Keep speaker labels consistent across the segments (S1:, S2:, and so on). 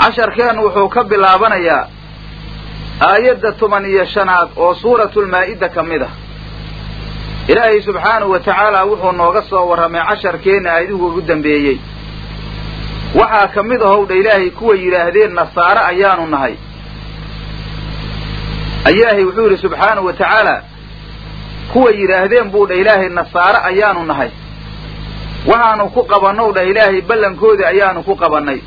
S1: casharkeennu wuxuu ka bilaabanayaa aayadda toban iyo shanaad oo suuratulmaa'ida ka mid ah. Ilaahay subxaanahu wa tacaala wuxuu nooga soo warramay casharkeenna aayadihu ugu dambeeyey. Waxaa ka mid ahowdha ilaahay kuwa yidhaahdeen nasaare ayaanu nahay. Ilaahay wuxuu yidhi subxaanahu wa tacaala kuwa yidhaahdeen buu dha ilaahay nasaare ayaanu nahay. Waxaanu ku qabannow dhah ilaahay ballankoodii ayaanu ku qabannay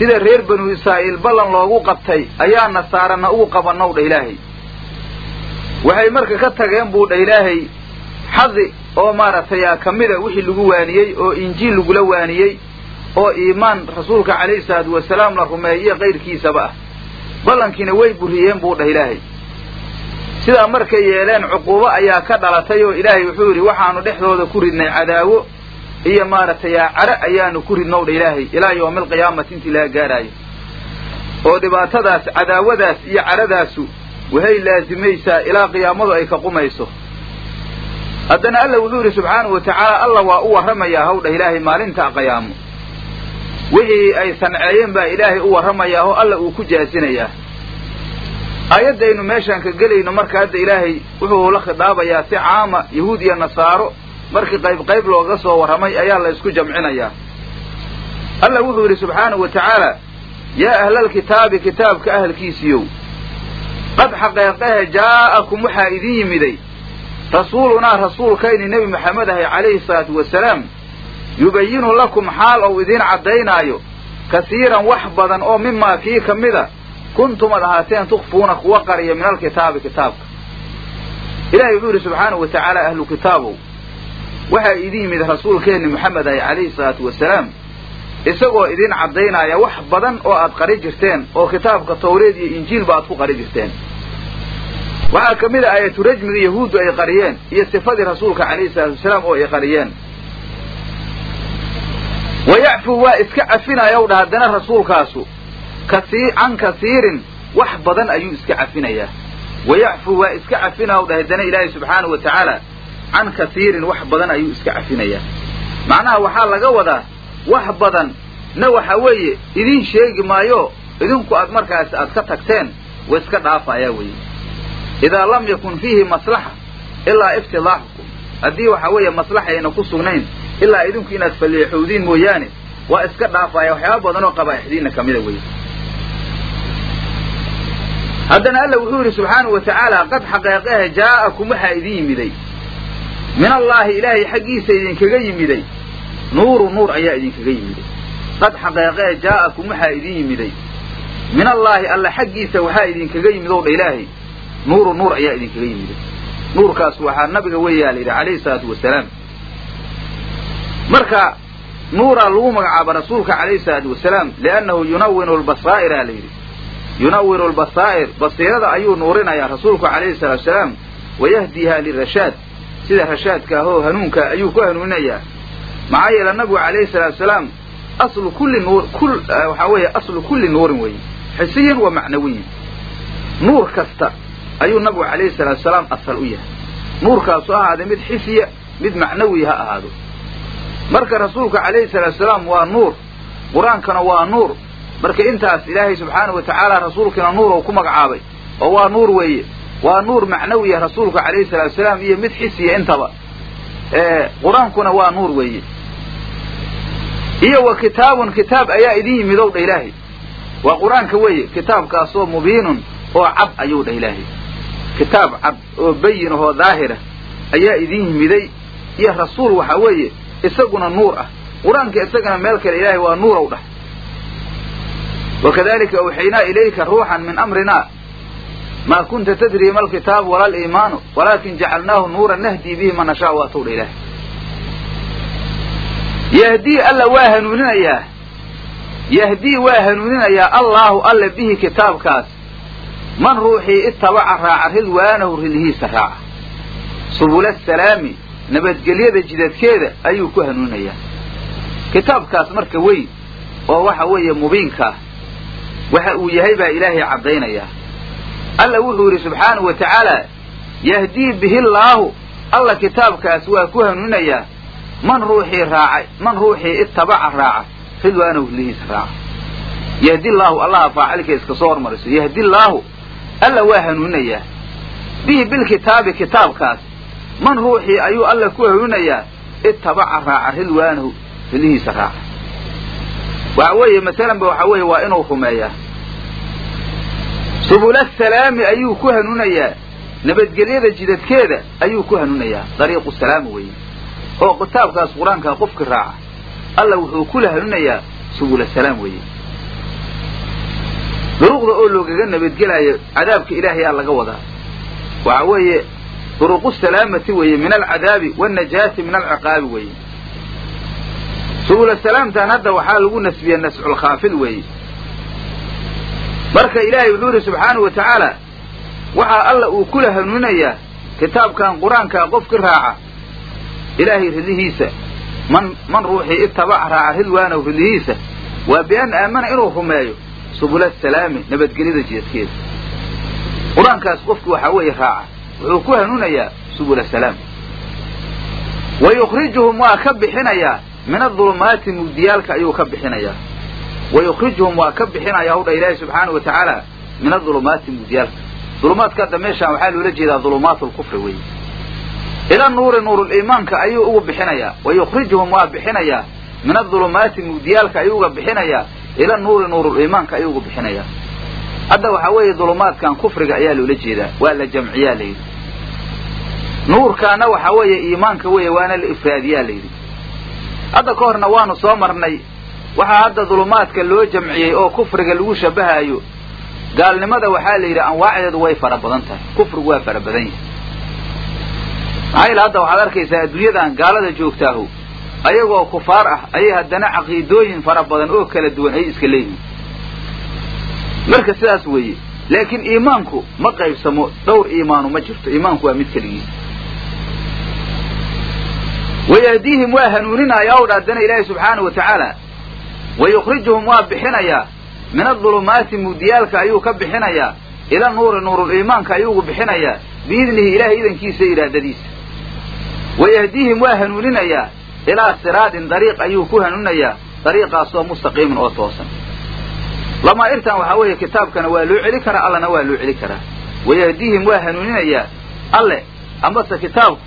S1: sida reer banu israa'iil ballan loogu qabtay ayaa nasaarana ugu qabannow dha ilaahay. Waxay marka ka tageen buu dha ilaahay xadi oo maaragtay a ka mida wixii lagu waaniyey oo injiil lagula waaniyey oo iimaan rasuulka calayhi salaatu wasalaam la rumeeyiyo kayrkiisaba ah. Ballankiina way buriyeen buu dhah ilaahay. Sidaa markay yeeleen cuquubo ayaa ka dhalatay oo ilaahay wuxuu yidhi waxaanu dhexdooda ku ridnay cadaawo iyo maaragtay care ayaanu ku ridnow dha ilaahay ilaa yowmi alqiyaamati intii laga gaaraayo. Oo dhibaatadaas cadaawadaas iyo caradaasu waxay laasimaysaa ilaa qiyaamadu ay ka qumayso. Haddana alla wuxuu yidhi subxaanahu wa tacaala alla waa u warramayaa haw dhah ilaahay maalinta qiyaamo wixii ay sanceeyeen baa ilaahay u warramayaa oo alla uu ku jaasinayaa. Aayaddaynu meeshaan ka gelayno marka hadda ilaahay wuxuu la khidaabayaa si caama yahuud iyo nasaaro markii qayb qayb looga soo warramay ayaa la isku jamcinayaa alla wuxuu yidhi subxaanahu wa tacaala yaa ahlalkitaabi kitaabka ahalkiisiiyow qad xaqeeqehe jaa'akum waxaa idin yimiday. Rasuulunaa rasuulkayni nebi maxamed ahay calayhi salaatu wasalaam yubayinu lakum xaal ou idiin caddaynaayo kasiiran wax badan oo mimaa kii ka mida kuntum ad ahaateen tukfuuna kuwa qariya min alkitaabi kitaabka. Ilahay wuxuu yidhi subxaanahu wa tacaala ahlu kitaabow waxaa idin yimid rasuulkeenni moxamed ahay calayhi salaatu wasalaam isagoo idin caddaynaya wax badan oo aad qari jirteen oo kitaabka tawreed iyo injiilba aad ku qari jirteen. Waxaa ka mid a aayatu rajmiga yahuuddu ay qariyeen iyo sifadii rasuulka calayhi salaatu wasalaam oo ay qariyeen. Wa yacfuu waa iska cafinayaw dha haddana rasuulkaasu. Can kasiirin wax badan ayuu iska cafinayaa. Wa yacfuu waa iska cafinayaw dha haddana ilaahay subxaanahu wa tacaala can kasiirin wax badan ayuu iska cafinayaa. Macnaha waxaa laga wadaa wax badan na waxa weeye idiin sheegi maayo idinku aad markaas aad ka tagteen wa iska dhaafayaa weye idaa lam yakun fiihi maslaxa ilaa iftidaaxukum haddii waxa weeye maslaxa ku sugnayn ilaa idinku inaad falleexowdiin mooyaane waa iska dhaafaya waxyaaba badan oo qabaa'ixdiinna ka mida weye haddana alla wuxuu yidhi subxaanahu wa qad xaqeeqehe jaa'akum waxaa idin yimiday min allaahi ilaahay xaggiisa idinkaga yimiday. Nuuru nuur ayaa idinkaga yimiday. Qad xaqeeqehe jaa'akum waxaa idin yimiday. Min allaahi alla xaggiisa waxaa idinkaga yimid ow dha ilaahay. Nuuru nuur ayaa idinkaga yimiday. Nuurkaas waxaa nabiga weeyaa la yidhi calayhi salaatu wasalaam marka nuuraa lagu magacaaba rasuulka calayhi salaatu wasalaam liannahu yunawinu lbasaa'ira la yidhi. Yunawinu lbasaa'ir basiirada ayuu nuurinayaa rasuulku calayhi salaatu wasalaam wayahdiiha lirashaad sida rashaadka ah oo hanuunka ayuu ku hanuuninayaa maxaa yeele nabigu calayhi salaatu wasalaam aslu kulli nuur kul waxaa weeye aslu kulli nuurin weeye. Xisiyin wa macnawiyin. Nuur kasta ayuu nabigu calayhi salaatu wasalaam asal u yahay. Nuurkaasu ahaada mid xisiya mid macnawi ha ahaado. Marka rasuulka calayhi salaatu wasalaam waa nuur qur'aankana waa nuur. Marka intaas ilaahay subxaanahu wa tacaala rasuulkiina nuur ou ku magacaabay oo waa nuur weeye waa nuur macnawiya rasuulka calayhi salaatu wasalaam iyo mid xisiya intaba. Qur'aankuna waa nuur weeye. Iyo wa kitaabun kitaab ayaa idin yimid ow dha ilaahay. Waa qur'aanka weeye kitaabkaasoo mubiinun oo cad ayuu dhah ilaahay. Kitaab cad oo bayin ahoo daahira ayaa idin yimiday. Iyo rasuul waxaa weeye isaguna nuur ah. Qur'aanka isagana meel kale ilaahay waa nuurow dhah wakadalika awxaynaa ilayka ruuxan min amrina maa kunta tadrii ma alkitaabu wala aliimaanu walaakin jacalnaahu nuuran nahdii bihi man nashaa waatow dha ilaahay yahdii alla waa hanuuninayaa yahdii waa hanuuninayaa allaahu alle bihi kitaabkaas man ruuxii itabaca raaca ridwaanahu ridhiisa raaca subula salaami nabadgelyada jidadkeeda ayuu ku hanuuninayaa kitaabkaas marka weyn oo waxa weeye mubiinkaah waxa uu yahay baa ilaahay caddaynayaa alla wuxuu yidhi subxaanahu wa tacaala yahdii bihi llaahu alla kitaabkaas waa ku hanuuninayaa man ruuxii raacay man ruuxii itabaca raaca ridwaanahu ridhiisa raaca yahdi llaahu allaha faacilka iska soo hormariso. Yahdi llaahu alla waa hanuuninayaa bihi bilkitaabi kitaabkaas man ruuxii ayuu alla ku hanuunayaa ittabaca raaca ridwaanahu ridihiisa raaca waxa weeye masalanba waxa weeye waa inuu rumeeyaa subula salaami ayuu ku hanuunayaa. Nabadgelyada jidadkeeda ayuu ku hanuunayaa. Dariiqu salaama weeye oo kitaabkaas qur'aankaa qofki raaca. Alla wuxuu kula hanuunayaa subula salaam weeye duruqda oo loogaga nabadgelaayo cadaabka ilaahayaa laga wadaa. Waxa weeye duruqu salaamati weeye min alcadaabi wاnajaati min alciqaabi weeye. Subula salaamtan hadda waxaa lagu nasbiye nasculkhaafid weeye marka ilaahay wuxuu yidhi subxaanahu wa tacaala waxaa alla uu kula hanuuninayaa kitaabkan qur'aankaa qofki raaca ilaahay ridihiisa man man ruuxii itabaca raaca ridwaanahu ridihiisa waa bian aamana inuu rumeeyo subula salaami nabadgelyada jidadkeeda qur'aankaas qofki waxaa weeye raaca wuxuu ku hanuunayaa subula salaam. Wa yukhrijuhum waa ka bixinayaa min adulumaati mugdiyaalka ayuu ka bixinayaa wa yukhrijuhum waa ka bixinayaa hudha ilaahi subxaana wa tacaala min adulumaati mugdiyaalka dulumaadka hadda meeshaan waxaa loola jeedaa dulumaat lkufri weeye ila nuuri nuuruliimaanka ayuu ugu bixinayaa wa yukhrijuhum waa bixinayaa min adulumaati mugdiyaalka ayuu uga bixinayaa ila nuuri nuuruliimaanka ayuu uga bixinayaa hadda waxaa weeye dulumaadkan kufriga ayaa loola jeedaa waa la jamciyaa layidhi nuurkaana waxaa weeye iimaanka weeye waana la ifraadiyaa layidhi hadda ka horna waanu soo marnay waxaa hadda dulumaadka loo jamciyey oo kufriga lagu shabahaayo gaalnimada waxaa la yidhi anwaacdeedu way fara badan tahay. Kufrigu waa fara badan yahay. Maxaa yeel hadda waxaad arkaysaa adduunyadan gaalada joogtaahu ayagoo kufaar ah ayay haddana caqiidooyin fara badan oo kala duwan ay iska leeyihiin. Marka sidaas weeye laakiin iimaanku ma qaybsamo dhowr iimaanu ma jirto iimaanku waa mid keligiis. Wayahdiihim waa hanuuninaya ow dha haddana ilaahi subxaana wa tacaala wa yukhrijuhum waa bixinayaa min adulumaati mugdiyaalka ayuu ka bixinayaa ila nuuri nuuruliimaanka ayuugu bixinayaa biidnihi ilaahay idankiisa iraadadiisa wayahdiihim waa hanuuninayaa ilaa siraadin dariiq ayuu ku hanuunayaa dariiqaasoo mustaqiimin oo toosan lamaa'irtan waxaa weeye kitaabkana waa loo celi karaa allana waa loo celi karaa wayahdiihim waa hanuuninayaa alle amase kitaabku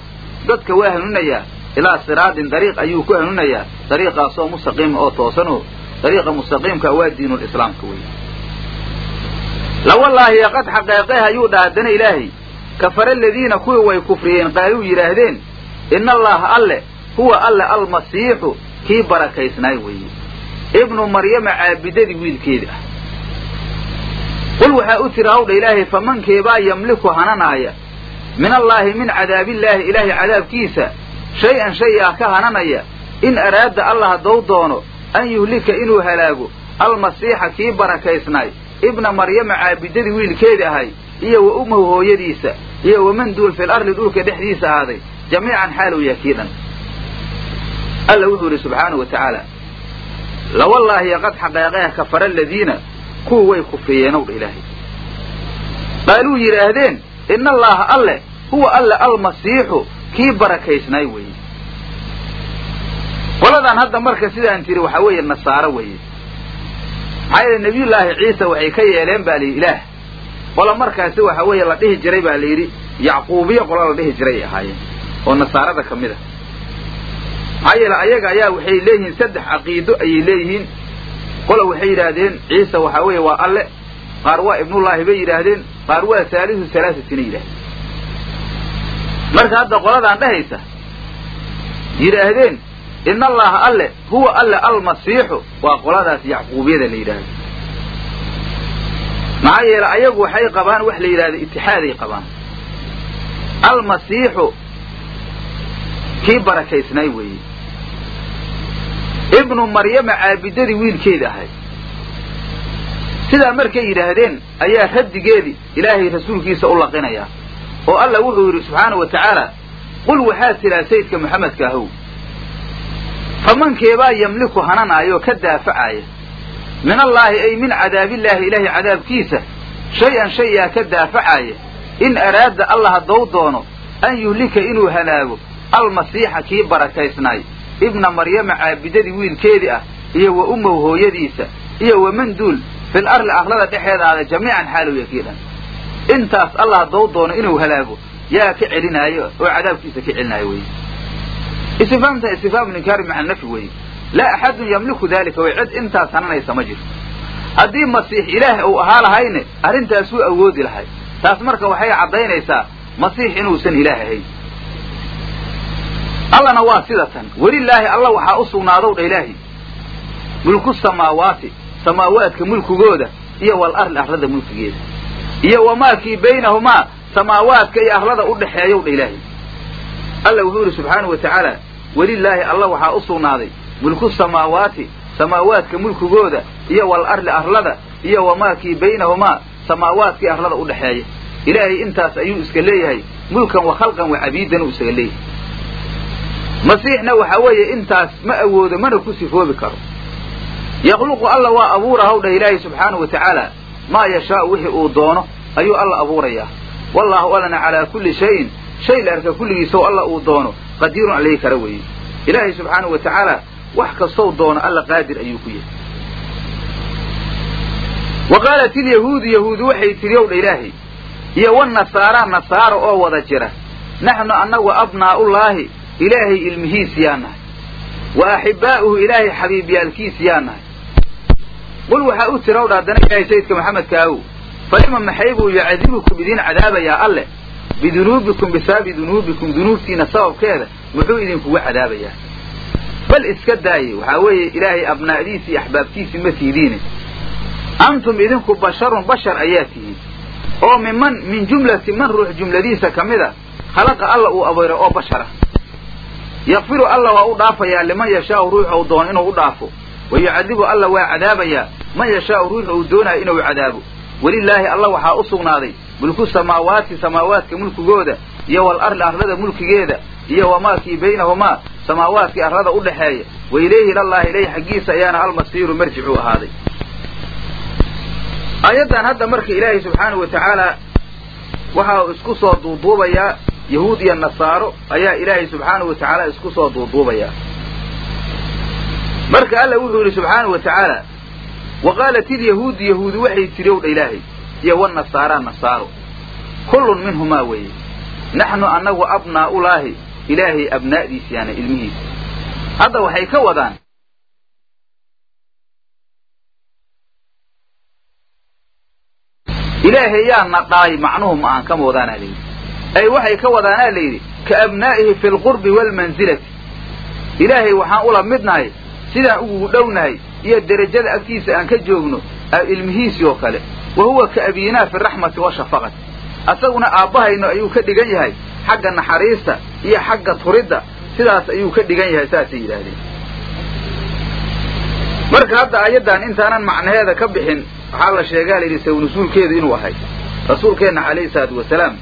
S1: dadka waa hanuuninayaa ilaa siraadin dariiq ayuu ku hanuunayaa dariiqaasoo mustaqiimin oo toosanoo dariiqa mustaqiimka waa diinulislaamka wey lawallaahi qad xaqeeqeh ayuu dha haddana ilaahay kafara aladiina kuwii way kufriyeen qaaluu yidhaahdeen ina allaha alle huwa alle almasiixu kii barakaysnaay weeye. Ibnu maryama caabidadii wiilkeeda. Ah qul waxaa u tiri hawdha ilaahay famankeebaa yamliku hananaaya. Min allaahi min cadaabillaahi ilaahay cadaabkiisa shay-an shay ah ka hananaya. In araada allah haddou doono an yuhlika inuu halaago. Almasiixa kii barakaysnaay ibna maryama caabidadii wiilkeeda ahay iyo wa ummahu hooyadiisa iyo waman duul fil arli dhulka dhexdiisa ahaaday. Jamiican xaalow yaa kii dhan alla wuxuu yidhi subxaanahu wa tacaala lawallaahi qad xaqeeqeha kafara aladiina kuwa way kufriyeen ow dha ilaahay qaaluu yidhaahdeen ina allaaha alle huwa alle almasiixu kii barakaysnaay weeye qoladan hadda marka sidaan tiri waxaa weeye nasaaro weeye. Maxaa yeele nebiyullaahi ciisa waxay ka yeeleen baa layidhi ilaah qola markaasi waxa weeye la dhihi jiray baa layidhi yacquubiya qola la dhihi jiray ay ahaayeen oo nasaarada ka mid a maxaa yeele ayaga ayaa waxay leeyihiin saddex caqiido ayay leeyihiin. Qola waxay yidhaahdeen ciisa waxaa weeye waa alle qaar waa ibnullaahi bay yidhaahdeen qaar waa saalisu salaasatina yidhahdeen marka hadda qoladaan dhehaysa yidhaahdeen ina allaha alle huwa alle almasiixu waa qoladaas yacquubiyada la yidhaahdo. Maxaa yeele ayagu waxay qabaan wax la yidhahdo itixaaday qabaan. Almasiixu kii barakaysnaay weeye. Ibnu maryama caabidadii wiilkeeda ahay. Sidaa markay yidhaahdeen ayaa raddigeedii ilaahay rasuulkiisa u laqinayaa oo alla wuxuu yidhi subxaana wa tacaala qul waxaa tidhaa sayidka maxamedka ahow famankeebaa yamliku hananaayoo ka daafacaaya min allaahi ay min cadaabillaahi ilaahay cadaabkiisa shay-an shayaa ka daafacaaya in araada allah haddou doono an yuhlika inuu halaago almasiixa kii barakaysnaay. ibna maryama caabidadii wiilkeedii ah iyo wa ummahu hooyadiisa iyo waman duul fil arli arlada dhexeeda aada jamiican xaalow yakii dhan intaas allah haddou doono inuu halaago yaa ka celinaayo oo cadaabkiisa ka celinaayo weye istifaamta istifhaamu linkaari maca nafyi weye laa axadun yamliku dalika way cid intaas hananaysa ma jirto. Haddii masiix ilaah uu ahaa lahayne arrintaasuu awoodi lahay. Taas marka waxay caddaynaysaa masiix inuusan ilaah ahayn. Allana waa sida tan. Welilaahi alla waxaa u sugnaadow dha ilaahi. Mulku samaawaati samaawaadka mulkigooda iyo wal arli arlada mulkigeeda. Iyo wamaakii baynahumaa samaawaadka iyo arlada u dhexeeyow dha ilaahi alla wuxuu yidhi subxaanahu wa tacaala welilaahi alla waxaa u sugnaaday mulku samaawaati samaawaadka mulkigooda iyo wal arli arlada iyo wamaakii baynahumaa samaawaadkii arlada u dhexeeya ilaahay intaas ayuu iska leeyahay mulkan wa khalqan wa cabiidan uu isaga leeyahay. Masiixna waxaa weeye intaas ma awoodo mana ku sifoobi karo. Yakhluqu alla waa abuura haw dhah ilaahay subxaanahu wa tacaala. Maa yashaau wixii uu doono ayuu alla abuurayaa. Wallaahu allana calaa kulli shayin shay la arka kulligiisow alla uu doono qadiirun alayhi kara weeye. Ilaahay subxaanahu wa tacaala wax kastow doono alla qaadir ayuu ku yahay wa qaalat ilyahuudu yahuudu waxay tidhi ow dha iyo wanasaara nasaara oo wada jira. Naxnu annagu abnaa'ullaahi ilaahay ilmihiis yaa nahay. Wa axibbaa'uhu ilaahay xabiibyaalkiis yaa nahay. Qul waxaa u tira owdha haddana ilaahay sayidka maxamedkaagow falima maxay buu yucadibukum idiin cadaabayaa alleh bidunuubikum bisababi dunuubikum dunuubtiina sababkeeda muxuu idinkugu cadaabayaa. Bal iska daaye waxaa weeye ilaahay abnaa'diisi iyo axbaabtiisii ma tiidiine antum idinku basharun bashar ayaa tihiin. Oo miman min jumlati man ruux jumladiisa ka mid a khalaqa alla uu abuuray oo bashara. Yakfiru alla waa u dhaafayaa liman yashaau ruuxa uu doono inuu u dhaafo. Wa yucadibu alla waa cadaabayaa man yashaau ruuxa uu doonayo inuu cadaabo welilaahi alla waxaa u sugnaaday mulku samaawaati samaawaadka mulkigooda iyo wal arli arlada mulkigeeda iyo wamaakii baynahumaa samaawaadkii arlada u dhexeeya wa ilayhi ilallahi ilayhi xaggiisa ayaana almasiiru marjicuu ahaaday. Aayaddan hadda marka ilaahay subxaanahu wa tacaala waxa uu isku soo duuduubayaa yahuud iyo nasaaro ayaa ilaahay subxaanahu wa tacaala isku soo duuduubayaa. Marka alla wuxuu yidhi subxaanahu wa tacaala wa qaalat ilyahuudu yahuudi waxay tidhi ow dha ilaahay iyo wanasaara nasaaro kullun minhumaa weeye naxnu annagu abnaa'ulaahi ilaahay abnaa'diisiyaana ilmihiisa hadda waxay ka wadaan ilaahay yaa na dhaay macnuhu ma aan kama wadaanaa layidhi ay waxay ka wadaanaa layidhi ka abnaa'ihi fi lqurbi waalmansilati ilaahay waxaan ula midnahay sidaan ugu dhownahay iyo derajada agtiisa aan ka joogno ilmihiisii oo kale. Wa huwa ka abiinaa fi raxmati washafaqati asaguna aabbahayno ayuu ka dhigan yahay xagga naxariista iyo xagga turidda sidaas ayuu ka dhigan yahay saasay yidhaahdeen. Marka hadda ayaddan intaanan macnaheeda ka bixin waxaa la sheegaa la yidhi sawnasuulkeedu inuu ahay. Rasuulkeenna calayhi salaatu wasalaam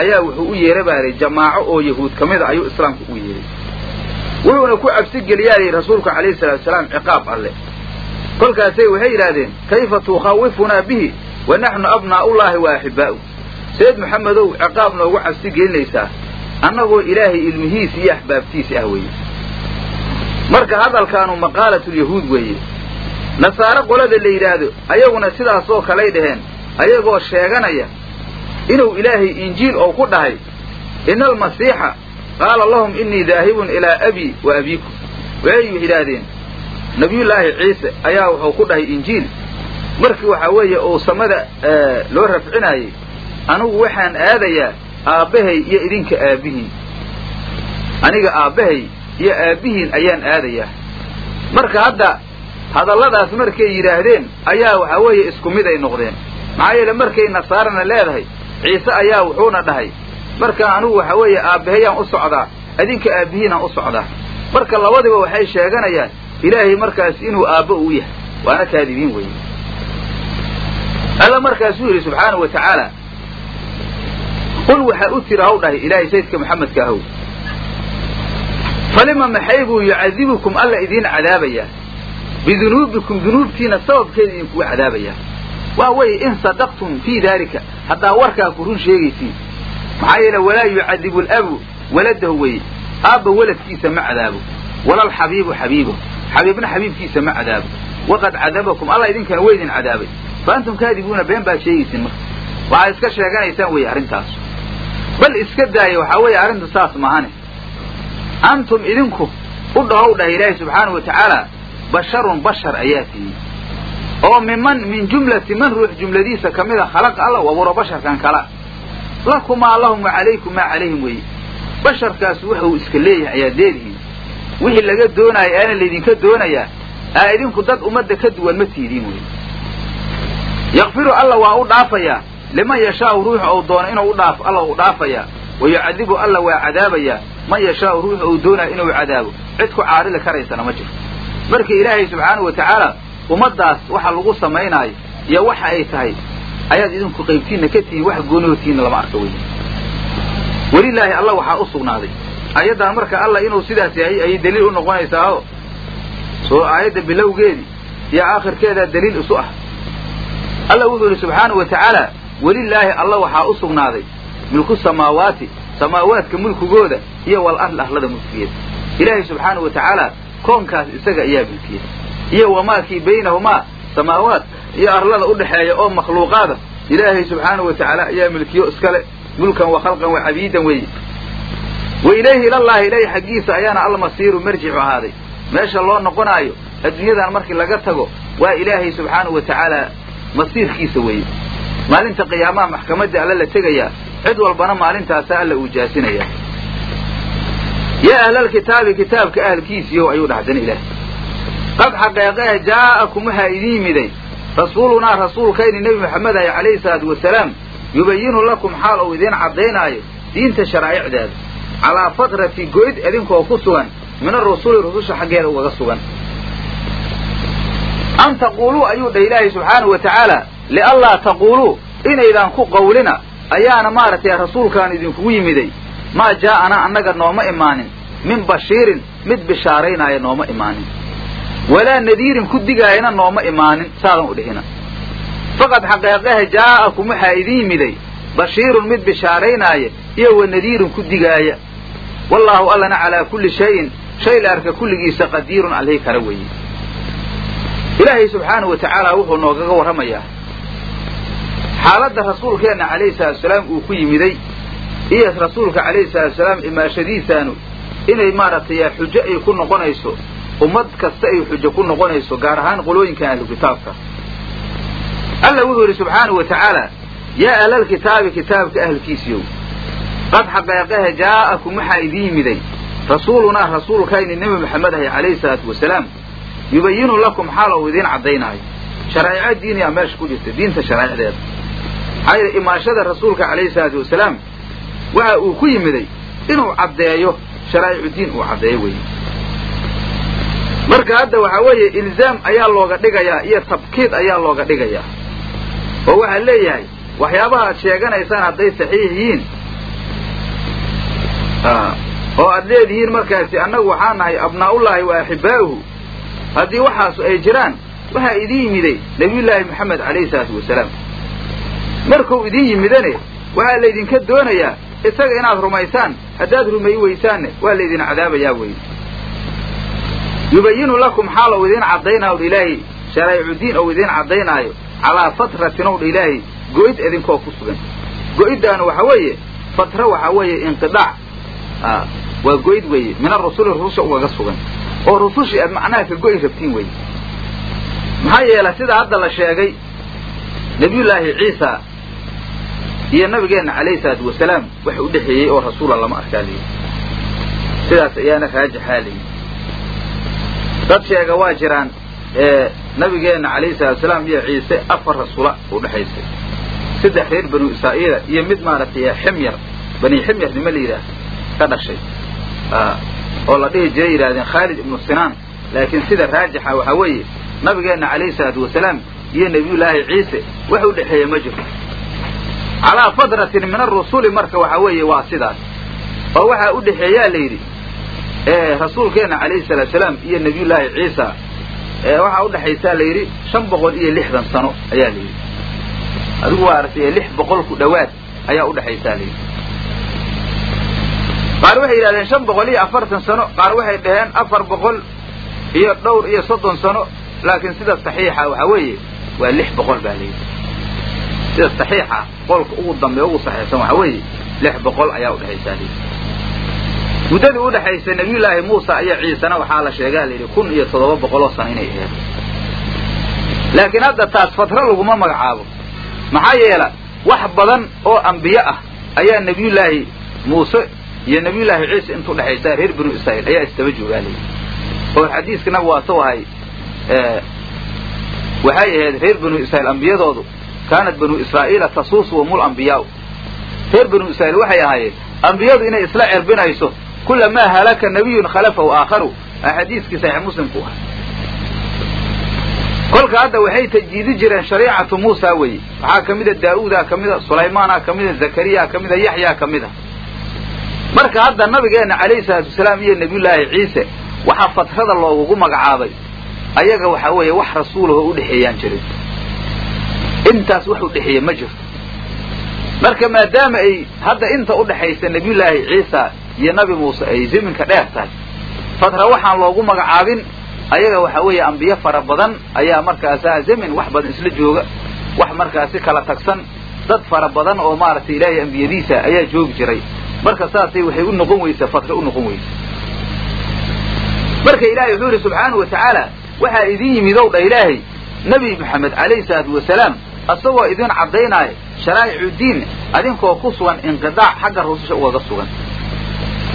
S1: ayaa wuxuu u yeeray baa yidhi jamaaco oo yahuud ka mid a ayuu islaamka u yeeray. Wuxuuna ku cabsi geliyaa layidhi rasuulku calayhi salatu wasalaam ciqaab alleh kolkaasay waxay yidhaahdeen kayfa tukhawifunaa bihi wa naxnu abnaa'ullaahi wa axibbaa'u seed maxamedow ciqaab noogu cabsi gelinaysaa annagoo ilaahay ilmihiisi iyo axbaabtiisi ah weeye. Marka hadalkaanu maqaalatulyahuud weeye nasaaro qolada la yidhaahdo ayaguna sidaasoo kalay dhaheen ayagoo sheeganaya inuu ilaahay injiil oo ku dhahay ina almasiixa qaala lahum innii daahibun ilaa abii wa abiikum. Waxay yidhaahdeen nabiyullaahi ciise ayaa wuxuu ku dhahay injiil. Markii waxaa weeye uu samada loo rafcinayey anigu waxaan aadayaa aabbahay iyo idinka aabbihiin. Aniga aabbahay iyo aabbihiin ayaan aadayaa. Marka hadda hadalladaas markay yidhaahdeen ayaa waxaa weeye isku mid ay noqdeen. Maxaa yeele markay nasaarana leedahay ciise ayaa wuxuuna dhahay marka anigu waxaa weeye aabbahayaan u socdaa idinka aabbihiinaan u socdaa. Marka labadiba waxay sheeganayaan ilaahay markaas inuu aabbo uu yahay waana kaadibiin weeye. Alla markaasuu yidhi subxaanahu wa tacaala qul waxaa u tira haw dhahay ilaahay sayidka maxamedka ahow. Falima maxay buu yucadibukum alla idiin cadaabayaa bidunuubikum dunuubtiina sababkeeda idinkugu cadaabayaa waa weye in sadaqtum fii daalika. Haddaa warkaa ku run sheegaysiin. Maxaa yeele walaa yucadibu alabu waladahu weye aabba weladkiisa ma cadaabo. Wala alxabiibu xabiibahu xabiibna xabiibkiisa ma cadaabo waqad cadabakum alla idinkana waa idin cadaabay fa antum kaadibuuna been baad sheegaysiin marka waxaad iska sheeganaysaan weeye arrintaas bal iska daaya waxaa weeye arrintu saas mahane antum idinku u dhahow dhah ilaahi subxaanahu wa tacaala basharun bashar ayaa tihi oo miman min jumlati man ruux jumladiisa ka mid a khalaqa alla u abuuro basharkan kala lakumaa lahum wa calaykum maa calayhim weeye basharkaas wuxuu iska leeyahay ayaad leedihiin wixii laga doonaayo aana laydinka doonayaa aa idinku dad ummadda ka duwan ma tiidiin wey yakfiru alla waa u dhaafayaa liman yashaau ruux ou doono inuu udhaaf alla u dhaafayaa wa yucadibu alla waa cadaabayaa man yashaau ruux ou doonaya inuu cadaabo. Cid ku caarili karaysana ma jirto marka ilaahay subxaanahu wa tacaala ummaddaas waxa lagu samaynaayo iyo waxa ay tahay ayaad idinku qaybtiinna ka tihiin wax goonihootiinna lama arka wey welilaahi alla waxaa u sugnaaday ayaddan marka alla inuu sidaas yahay ayay daliil u noqonaysaaoo soo aayadda bilowgeedii iyo aakhirkeedaa daliil isu ah. Alla wuxuu yidhi subxaanahu wa tacaala welilaahi alla waxaa u sugnaaday milku samaawaati samaawaadka mulkigooda iyo wal arl arlada mulkigeeda ilaahay subxaanahu wa tacaala koonkaas isaga ayaa milkiya iyo wamaakii baynahumaa samaawaat iyo arlada udhaxeeya oo makhluuqaada ilaahay subxaanahu wa tacaala ayaa milkiyo iskale. Mulkan wa khalqan wa cabiidan weeye wa ilayhi ilallaahi ilahi xaggiisa ayaana almasiiru marjicu ahaaday. Meesha loo noqonaayo adduunyadan markii laga tago waa ilaahay subxaanahu wa tacaala masiirkiisa weeye. Maalinta qiyaamaha maxkamadda alla la tegayaa cid walbana maalintaasa alla uu jaasinayaa yaa ahlalkitaabi kitaabka ahalkiisiiyow ayuu dhahdana ilaah qad xaqeeqeeh jaa'akum waxaa idiin yimiday rasuulunaa rasuulkayni nebi moxamed ahy calayhi salaatu wasalaam yubayinu lakum xaal uu idiin caddaynaayo diinta sharaa'icdeeda calaa fatrati goyd idinkoo ku sugan min arusuli rususha xaggeeda ugaga sugan. An taquuluu ayuu dhah ilaahay subxaanahu wa tacaala lianlaa taquuluu inaydaan ku qawlina ayaana maaragtay rasuulkaan idinkugu yimiday maa jaa'anaa annaga nooma imaanin min bashiirin mid bishaaraynaya nooma imaanin. Walaa nadiirin ku digaayana nooma imaanin saadan u dhihina. Faqad xaqeeqehe jaa'akum waxaa idiin yimiday bashiirun mid bishaaraynaaya iyo wa nadiirun ku digaaya wallaahu allana calaa kulli shayin shay la arka kulligiisa qadiirun alhii kala weeye. Ilaahay subxaanahu wa tacaala wuxuu noogaga warramayaa. Xaaladda rasuulkeenna calayhi salatusalaam uu ku yimiday iyo rasuulka calayhi salatusalaam imaashadiisaanu inay maaragtay xujo ay ku noqonayso ummad kasta ay xujo ku noqonayso gaar ahaan qolooyinkan ahlu kitaabka. Alla wuxuu yidhi subxaanahu wa tacaala yaa ahlalkitaabi kitaabka ahalkiisiyow qad xaqeeqehe jaa'akum waxaa idiin yimiday rasuulunaa rasuulkayni nebi maxamed ahay calayhi salaatu wasalaam yubayinu lakum xaal uu idiin caddaynaayo. Sharaa'ico diiniyaa meesha ku jirta diinta sharaa'icdeeda maxaa yidhi imaashada rasuulka calayhi salaatu wasalaam waxa uu ku yimiday inuu caddeeyo sharaa'icu diin uu caddeeyo weeye marka hadda waxaa weeye ilzaam ayaa looga dhigayaa iyo tabkiid ayaa looga dhigayaa. Oo waxaa leeyahay waxyaabaha aad sheeganaysaan hadday saxiix yihiin. Oo aad leedihiin markaasi annagu waxaa nahay abnaa'ullaahi wa axibbaa'uhu haddii waxaasu ay jiraan waxaa idiin yimiday nabiyullaahi moxamed calayhi salaatu wasalaam markuu idiin yimidane waxaa laydinka doonayaa isaga inaad rumaysaan haddaad rumayi weysaanne waa laydin cadaabayaa weye yubayinu lakum xaal ou idiin caddaynaayo ilaahay sharaa'icu diin ou idiin caddaynaayo calaa fatratin ow dha ilaahay go'id idinkoo ku sugan. Go'iddaanu waxaa weeye fatra waxaa weeye inqidaac. Waa go'id weeye. Min arusuli rususha ugaga sugan. Oo rusushii aad macnaha ka go'i rabtiin weeye. Maxaa yeelay sida hadda la sheegay nebiyullaahi ciisa iyo nabigeenna calayhi salaatu wasalaam wax u dhexeeyey oo rasuula lama arkaa layidhi sidaas ayaana raajixaa layidhi dad sheega waa jiraan nabigeenna calayhi salatu wasalaam iyo ciise afar rasuula u dhexaysay saddex reer banu israa'iila iyo mid maaragtay ximyar bani ximyar nima la yidhaah ka dhashay. Oo la dhihi jiray yidhahdeen khaalid ibnu sinaan. Laakiin sida raajixa waxaa weeye nabigeenna calayhi salaatu wasalaam iyo nebiyullaahi ciise wax u dhexeeya ma jirto calaa fatratin min arusuli marka waxaa weeye waa sidaas. Oo waxaa u dhexeeyaa la yidhi rasuulkeenna calayhi salaatu salaam iyo nebiyullaahi ciisa waxaa udhexaysaa la yidhi shan boqol iyo lixdan sano ayaa la yidhi adigu waa aragtay lix boqol ku dhowaad ayaa udhexaysaa la yidhi qaar waxay yidhahdeen shan boqol iyo afartan sano qaar waxay dhaheen afar boqol iyo dhowr iyo soddon sano laakiin sida saxiixa waxaa weeye waa lix boqol baa layidhi sida saxiixa qolka ugu dambeeya ugu saxiixsan waxaa weeye lix boqol ayaa udhexaysaa layidhi muddadii udhexaysa nabiyullaahi muusa iyo ciisena waxaa la sheegaa layidhi kun iyo toddoba boqoloo sano inay aheed laakiin hadda taas fatra laguma magacaabo maxaa yeela wax badan oo ambiye ah ayaa nebiyullaahi muuse iyo nebiyullaahi ciise intu dhexaysaa reer binu israa'iil ayaa istaba joogaa layidhi oo xadiiskana waasuu ahay waxay ahayd reer binu israa'iil ambiyadoodu kaanat banu israa'iila tasuusuhumul ambiyaau reer binu israa'iil waxay ahaayeen ambiyadu inay isla cerbinayso kulamaa halaka nabiyun khalafahu aakharu. Xadiiskii saxiix muslimku ah kolka hadda waxay tajdiidi jireen shariicatu muusa weeye waxaa ka mida daa'uudaa ka mida sulaymaana ka mida zakariya ka mida yaxyaa ka mida marka hadda nabigeenna calayhi salaatu wasalaam iyo nebiyullaahi ciise waxaa fatrada loogugu magacaabay. Ayaga waxaa weeye wax rasuulahoo udhexeeyaan jirin intaas wax udhexeeya ma jirto. Marka maadaama ay hadda inta udhexaysa nebiyullaahi ciisa iyo nabi muuse ay ziminka dheer tahay fatra waxaan loogu magacaabin ayaga waxaa weeye ambiye fara badan ayaa markaasaa zemin wax badan isla jooga wax markaasi kala tagsan dad fara badan oo maaragtay ilaahay ambiyadiisa ayaa joogi jiray. Marka saasay waxay u noqon weysa fatra u noqon weysa marka ilaahay wuxuu yidhi subxaanau wa tacaala waxaa idin yimid ow dha ilaahay nebi maxamed calayhi salaatu wasalaam asagoo idin caddaynaayo sharaa'icu diin adinkoo ku sugan inqidaac xagga rususha ugaga sugan.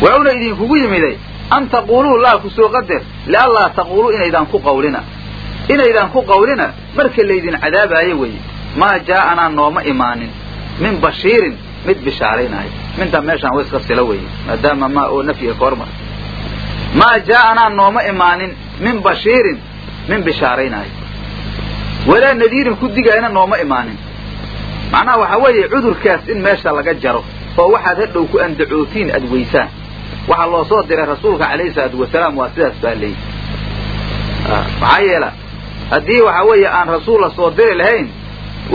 S1: Wuxuuna idinkugu yimiday an taquuluu laa ku soo qadar lianlaa taquuluu inaydaan ku qawlina inaydaan ku qawlina marka laydin cadaabaayo weeye maa jaa'anaa nooma imaanin min bashiirin mid bishaaraynaayo mintaa meeshaan wa iska sila weeye maadaama maa oo nafyiga ka hormar maa jaa'anaa nooma imaanin min bashiirin min bishaaraynaayo walaa nadiirin ku digaayna nooma imaanin macnaha waxaa weeye cudurkaas in meesha laga jaro oo waxaad hadhow ku andacootiin aad weysaan waxaa loo soo diray rasuulka calayhi salaatu wasalaam waa sidaas baa leeyi maxaa yeela haddii waxaa weeye aan rasuul la soo diri lahayn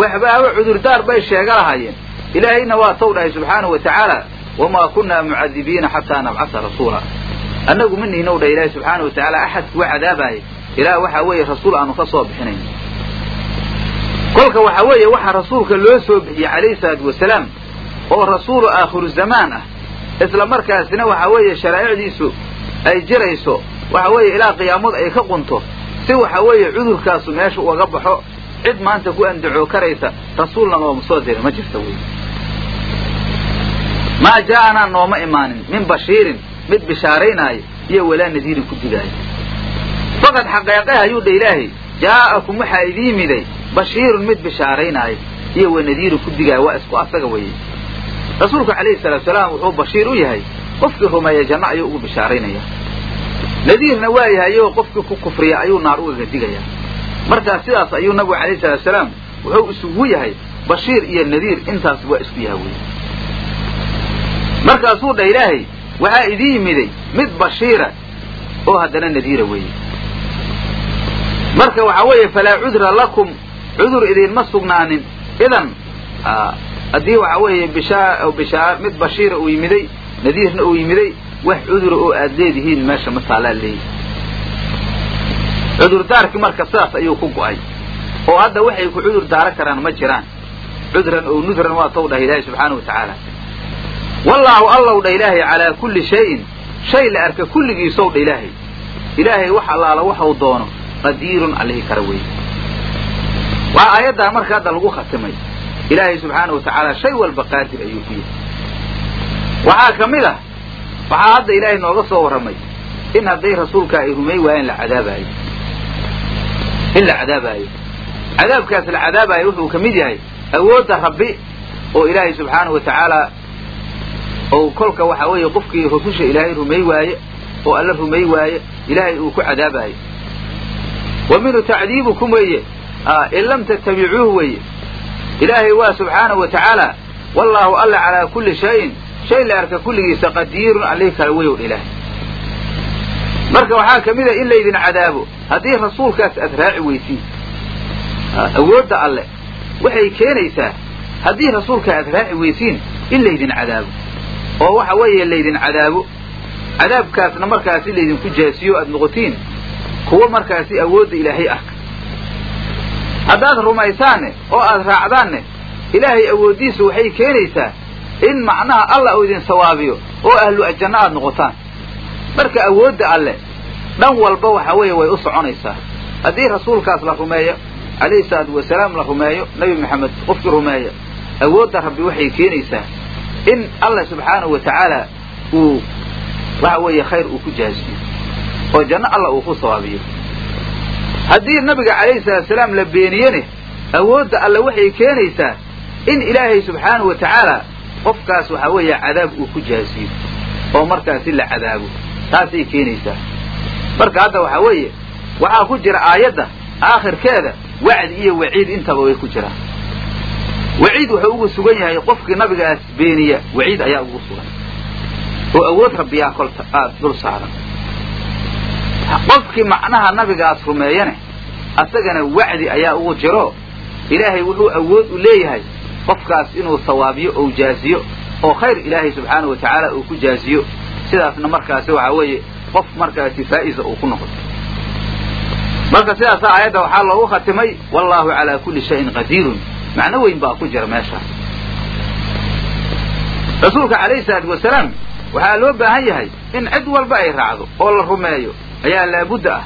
S1: waxbaaba cudurdaar bay sheega lahaayeen. Ilaahayna waa taw dhahay subxaanahu wa tacaala wamaa kunaa mucadibiina xataa nabcasa rasuula. Annagu ma nihinow dhah ilaahi subxaana wa tacaala axad kuwa cadaabaaya ilaah waxaa weeye rasuul aanu ka soo bixinayn. Kolka waxaa weeye waxaa rasuulka loo soo bixiyey calayhi salaatu wasalaam oo rasuulu aakhiru zamaan ah isla markaasina waxaa weeye sharaa'icdiisu ay jirayso waxa weeye ilaa qiyaamadu ay ka qunto si waxa weeye cudurkaasu meesha ugaga baxo cid maanta ku andacoo karaysa rasuulna nooma soo dirin ma jirta wey maa jaa'anaa nooma imaanin min bashiirin mid bishaaraynaayo iyo walaa nadiirin ku digaayo faqad xaqeeqeh ayuu dha ilaahay jaa'akum waxaa idii yimiday bashiirun mid bishaaraynaayo iyo wa nadiirun ku digaayo waa isku asaga weye rasuulku calayhi salaatu salaam wuxuu bashiir u yahay qofkii rumeeya janno ayuu ugu bishaaraynaya nadiirna waa yahay oo qofkii ku kufriya ayuu naar ugaga digaya markaa sidaas ayuu nabigu calayhi salaatu salaam wuxuu isugu yahay bashiir iyo nadiir intaas waa isku yahay wey markaasuu dha ilaahay waxaa idii yimiday mid bashiira oo haddana nadiira weeye marka waxaa weeye falaa cudra lakum cudur idinma sugnaanin. Idan haddii waxaa weeye mid bashiira uu yimiday nadiirna uu yimiday wax cudura oo aad leedihiin meesha ma taalaa leeyihi cudurdaarkii marka sidaas ayuu ku go'ay. Oo hadda waxay ku cudur daaro karaan ma jiraan. Cudran oo nudran waa taw dhah ilaahay subxaanau wa tacaala. Wallaahu allow dha ilaahay calaa kulli shayin. Shay la arka kulligiisow dha ilaahay. Ilaahay wax allaala waxau doono qadiirun alihi kara wey waa aayaddaa marka hadda lagu khatimay ilaahay subxaana wa tacaala shay walba qaadir ayuu ku yahay waxaa ka mid ah waxaa hadda ilaahay nooga soo warramay in hadday rasuulkaa ay rumay waayeen la cadaabaayo in la cadaabaayo cadaabkaas la cadaabaayo wuxuu ka mid yahay awoodda rabbi oo ilaahay subxaana wa tacaala kolka waxaa weeye qofkii rususha ilaahay rumay waaye oo alla rumay waaye ilaahay uu ku cadaabaayo wa minhu tacdiibukum weeye in lam tattabicuuh weeye ilaahay waa subxaanahu wa tacaala. Wallaahu alla calaa kulli shayin. Shay la arka kulligiisa qadiirun allih kala weyow ilaahay. Marka waxaa ka mid a in laydin cadaabo haddii rasuulkaas aad raaci weysiin awoodda alle waxay keenaysaa haddii rasuulka aad raaci weysiin in laydin cadaabo. Oo waxa weeye laydin cadaabo. Cadaabkaasna markaasi laydinku jaasiyo aad noqotiin. Kuwa markaasi awoodda ilaahay ah haddaad rumaysaanne oo aad raacdaanne ilaahay awooddiisu waxay keenaysaa in macnaha alla uu idin sawaabiyo oo ahlu janno aad noqotaan. Marka awoodda alle dhan walba waxa weeye way u soconaysaa. Haddii rasuulkaas la rumeeyo calayhi salaatu wasalaam la rumeeyo nebi maxamed qofkii rumeeya awoodda rabbi waxay keenaysaa in alla subxaanahu wa tacaala uu waxa weeye khayr uu ku jaasiyo oo janno alla uu ku sawaabiyo haddii nabiga calayhi salaatu salaam la beeniyene awoodda alle waxay keenaysaa in ilaahay subxaanahu wa tacaala qofkaas waxa weeye cadaab uu ku jaasiyo oo markaasi la cadaabo. Taasay keenaysaa. Marka hadda waxa weeye waxaa ku jira aayadda aakhirkeeda wacdi iyo waciid intaba way ku jiraan. Waciid wuxuu ugu sugan yahay qofkii nabigaas beeniya waciid ayaa ugu sugan. Oo awood rabbiyaa kolta aad dul saaran qofkii macnaha nabigaas rumeeyane asagana wacdi ayaa ugu jiro. Ilaahay wuxuu awood u leeyahay qofkaas inuu sawaabiyo ou jaaziyo oo khayr ilaahay subxaanahu wa tacaala uu ku jaaziyo. Sidaasna markaasi waxaa weeye qof markaasi faa'iza uu ku noqdo. Marka sidaasa aayadda waxaa loogu khatimay wallaahu calaa kulli shayin qadiirun. Macno weyn baa ku jira meeshaas. Rasuulka calayhi salaatu wasalaam waxaa loo baahan yahay in cid walba ay raacdo oo la rumeeyo ayaa laabudda ah.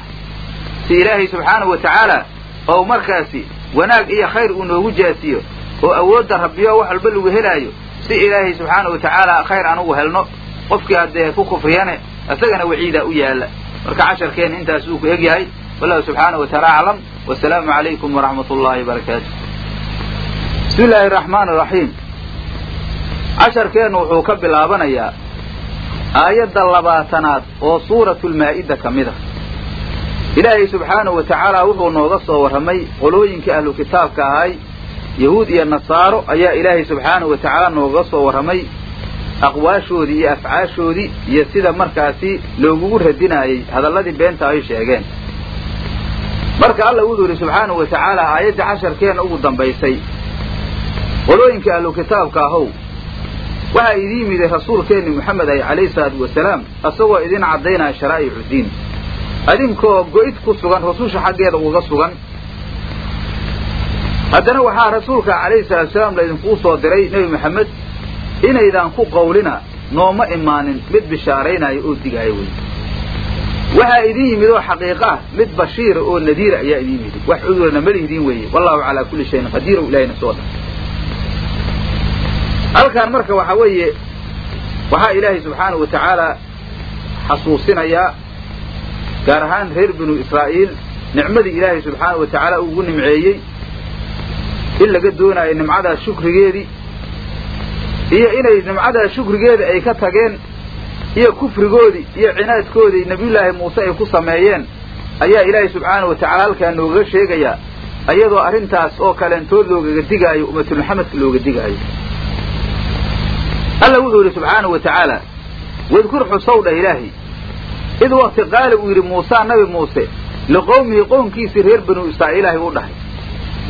S1: Si ilaahay subxaanahu wa tacaala oo markaasi wanaag iyo khayr uu noogu jaasiyo oo awoodda rabbiyo wax walba lagu helaayo si ilaahay subxaanahu wa tacaala khayr aan ugu helno qofkii haddee ku kufriyane isagana waciidaa u yaalla. Marka casharkeenna intaas uu ku eg yahay wallahu subxaanahu wa taala aclam. Wasalaamu calaykum waraxmat ullahi barakaatu bismi illaahi araxmaan araxiim casharkeennu wuxuu ka bilaabanayaa aayadda labaatanaad oo suuratulmaa'ida ka mid a ilaahay subxaanahu wa tacaala wuxuu nooga soo warramay qolooyinkii ahlu kitaabka ahay yahuud iyo nasaaro ayaa ilaahay subxaanahu wa tacaala nooga soo warramay aqwaashoodii iyo afcaashoodii iyo sida markaasi loogugu radinaayey hadalladii beenta ay sheegeen. Marka alla wuxuu yidhi subxaanahu wa tacaala aayadda casharkeenna ugu dambaysay qolooyinkii ahlu kitaabka ahow waxaa idin yimiday rasuulkeenni moxamed ay calayhi salaatu wasalaam isagoo idin caddaynaya sharaa'icu diin. Adinkoo go'id ku sugan rususha xaggeeda uga sugan. Haddana waxaa rasuulka calayhi salaatu salaam laydinkuu soo diray nebi maxamed inaydaan ku qawlina nooma imaanin mid bishaaraynaya oo digaayo wey waxaa idin yimid oo xaqiiqa ah mid bashiira oo nadiira ayaa idin yimid. Wax cudurna malihdin weeye. Wallahu calaa kulli shayin qadiira ilahayna soo dhar halkaan marka waxaa weeye waxaa ilaahay subxaanahu wa tacaala xasuusinayaa gaar ahaan reer binu israa'iil nicmadii ilaahay subxaanahu wa tacaala ugu nimceeyey in laga doonaayo nimcadaas shukrigeedii iyo inay nimcadaas shukrigeeda ay ka tageen iyo kufrigoodii iyo cinaadkoodii nebiyullaahi muuse ay ku sameeyeen ayaa ilaahay subxaanahu wa tacaala halkaa noogaga sheegayaa ayadoo arrintaas oo kaleentood loogaga digaayo ummatul maxamedka looga digaayo alla wuxuu yidhi wa tacaala wadkur xusow dhah ilaahay id wakti qaala uu yidhi muusaa nabi muuse liqowmihi qownkiisii reer banuu israa'iilaahi u dhahay.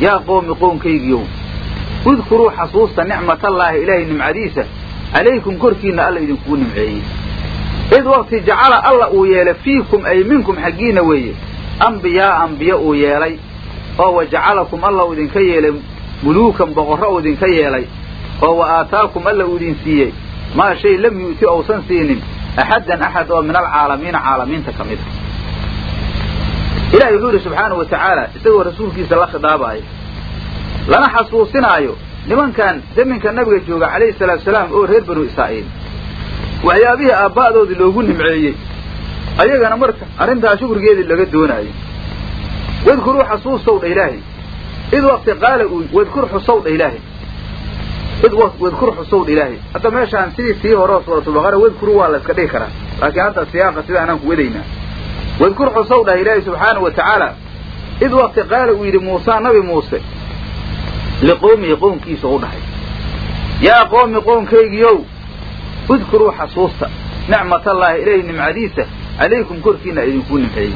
S1: Yaa qoomi qownkaygiyow udkuruu xasuusta nicmatallaahi ilaahay nimcadiisa calaykum korkiinna alla idinkugu nimceeyey. Id wakti jacala alla uu yeelay fiikum ay minkum xaggiinna weeye ambiyaa ambiye uu yeelay oo wa jacalakum alla uu idinka yeelay muluukan boqorro uu idinka yeelay oo wa aataakum alla uu idin siiyey maa shay lam yu'ti ousan siinin axaddan axad oo min alcaalamiina caalamiinta ka mid a ilahay wuxuu yidhi subxaanahu wa tacaala isagoo rasuulkiisa la khidaabaaya lana xasuusinaayo nimankan zaminka nabiga jooga calayhi salaatu salaam oo reer banu israa'iil waxyaabihii aabba'doodii loogu nimceeyey ayagana marka arrintaa shukrigeedii laga doonaayo wadkuruu xasuustow dha ilaahay id wakti qaala uu wadkur xusow dha ilaahay id wadkur xusow dha ilaahay. Hadda meeshaan sidii tii hore oo suuratulbaqara wadkuru waa la iska dhigi karaa. Laakiin hadda siyaaqa sida anaan ku wadaynaa. Wadkur xusow dhah ilaahay subxaanahu wa tacaala id wakti qaala uu yidhi muusaa nabi muuse liqowmihi qownkiisa u dhahay. Yaa qoomi qownkaygiiow udkuruu xasuusta nicmatallaahi ilaahay nimcadiisa calaykum korkiina idinkuu nimceeyey.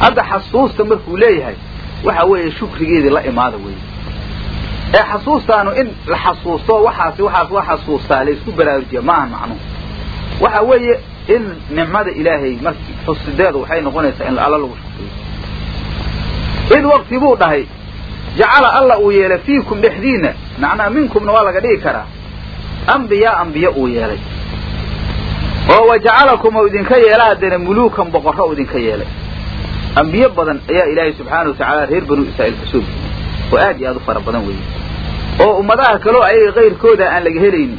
S1: Hadda xasuusta markuu leeyahay waxa weeye shukrigeedii la imaada weeye ee xasuustaanu in la xasuusto waxaasi waxaas waa xasuustaa laysku baraarujiya maahan macnuhu waxa weeye in nicmada ilaahay markii xusideedu waxay noqonaysaa in alla lagu shukriyo id wakti buu dhahay jacala alla uu yeelay fiikum dhexdiinna macnaa minkumna waa laga dhigi karaa. Ambiyaa ambiye uu yeelay. Oo wa jacalakum ou idinka yeela haddana muluukan boqorro u idinka yeelay. Ambiye badan ayaa ilaahay subxaana wa tacaala reer banu israa'iil ka soo oo aad iyo aad u fara badan weeye oo ummadaha kaloo ayaga kayrkooda aan laga helaynin.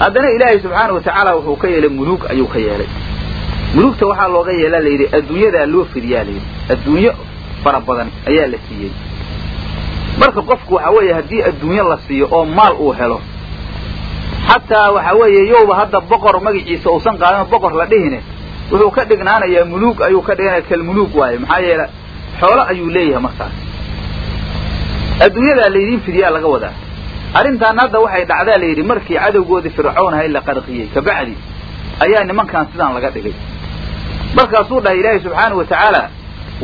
S1: Haddana ilaahay subxaana wa tacaala wuxuu ka yeelay muluug ayuu ka yeelay. Muluugta waxaa looga yeelaa layidhi adduunyadaa loo fidiyaa layidhi adduunyo fara badan ayaa la siiyey. Marka qofku waxa weeye haddii adduunyo la siiyo oo maal uu helo xataa waxa weeye yowba hadda boqor magaciisa uusan qaadin boqor la dhihine wuxuu ka dhignaanayaa muluug ayuu ka dhiganaya kalmuluug waaye maxaa yeele xoolo ayuu leeyahay markaas adduunyadaa laydiin fidiyaa laga wadaa. Arrintaan hadda waxay dhacdaa layidhi markii cadowgoodii fircoon ahay la qarqiyey kabacdi ayaa nimankan sidaan laga dhigay. Markaasuu dhahay ilaahay subxaana wa tacaala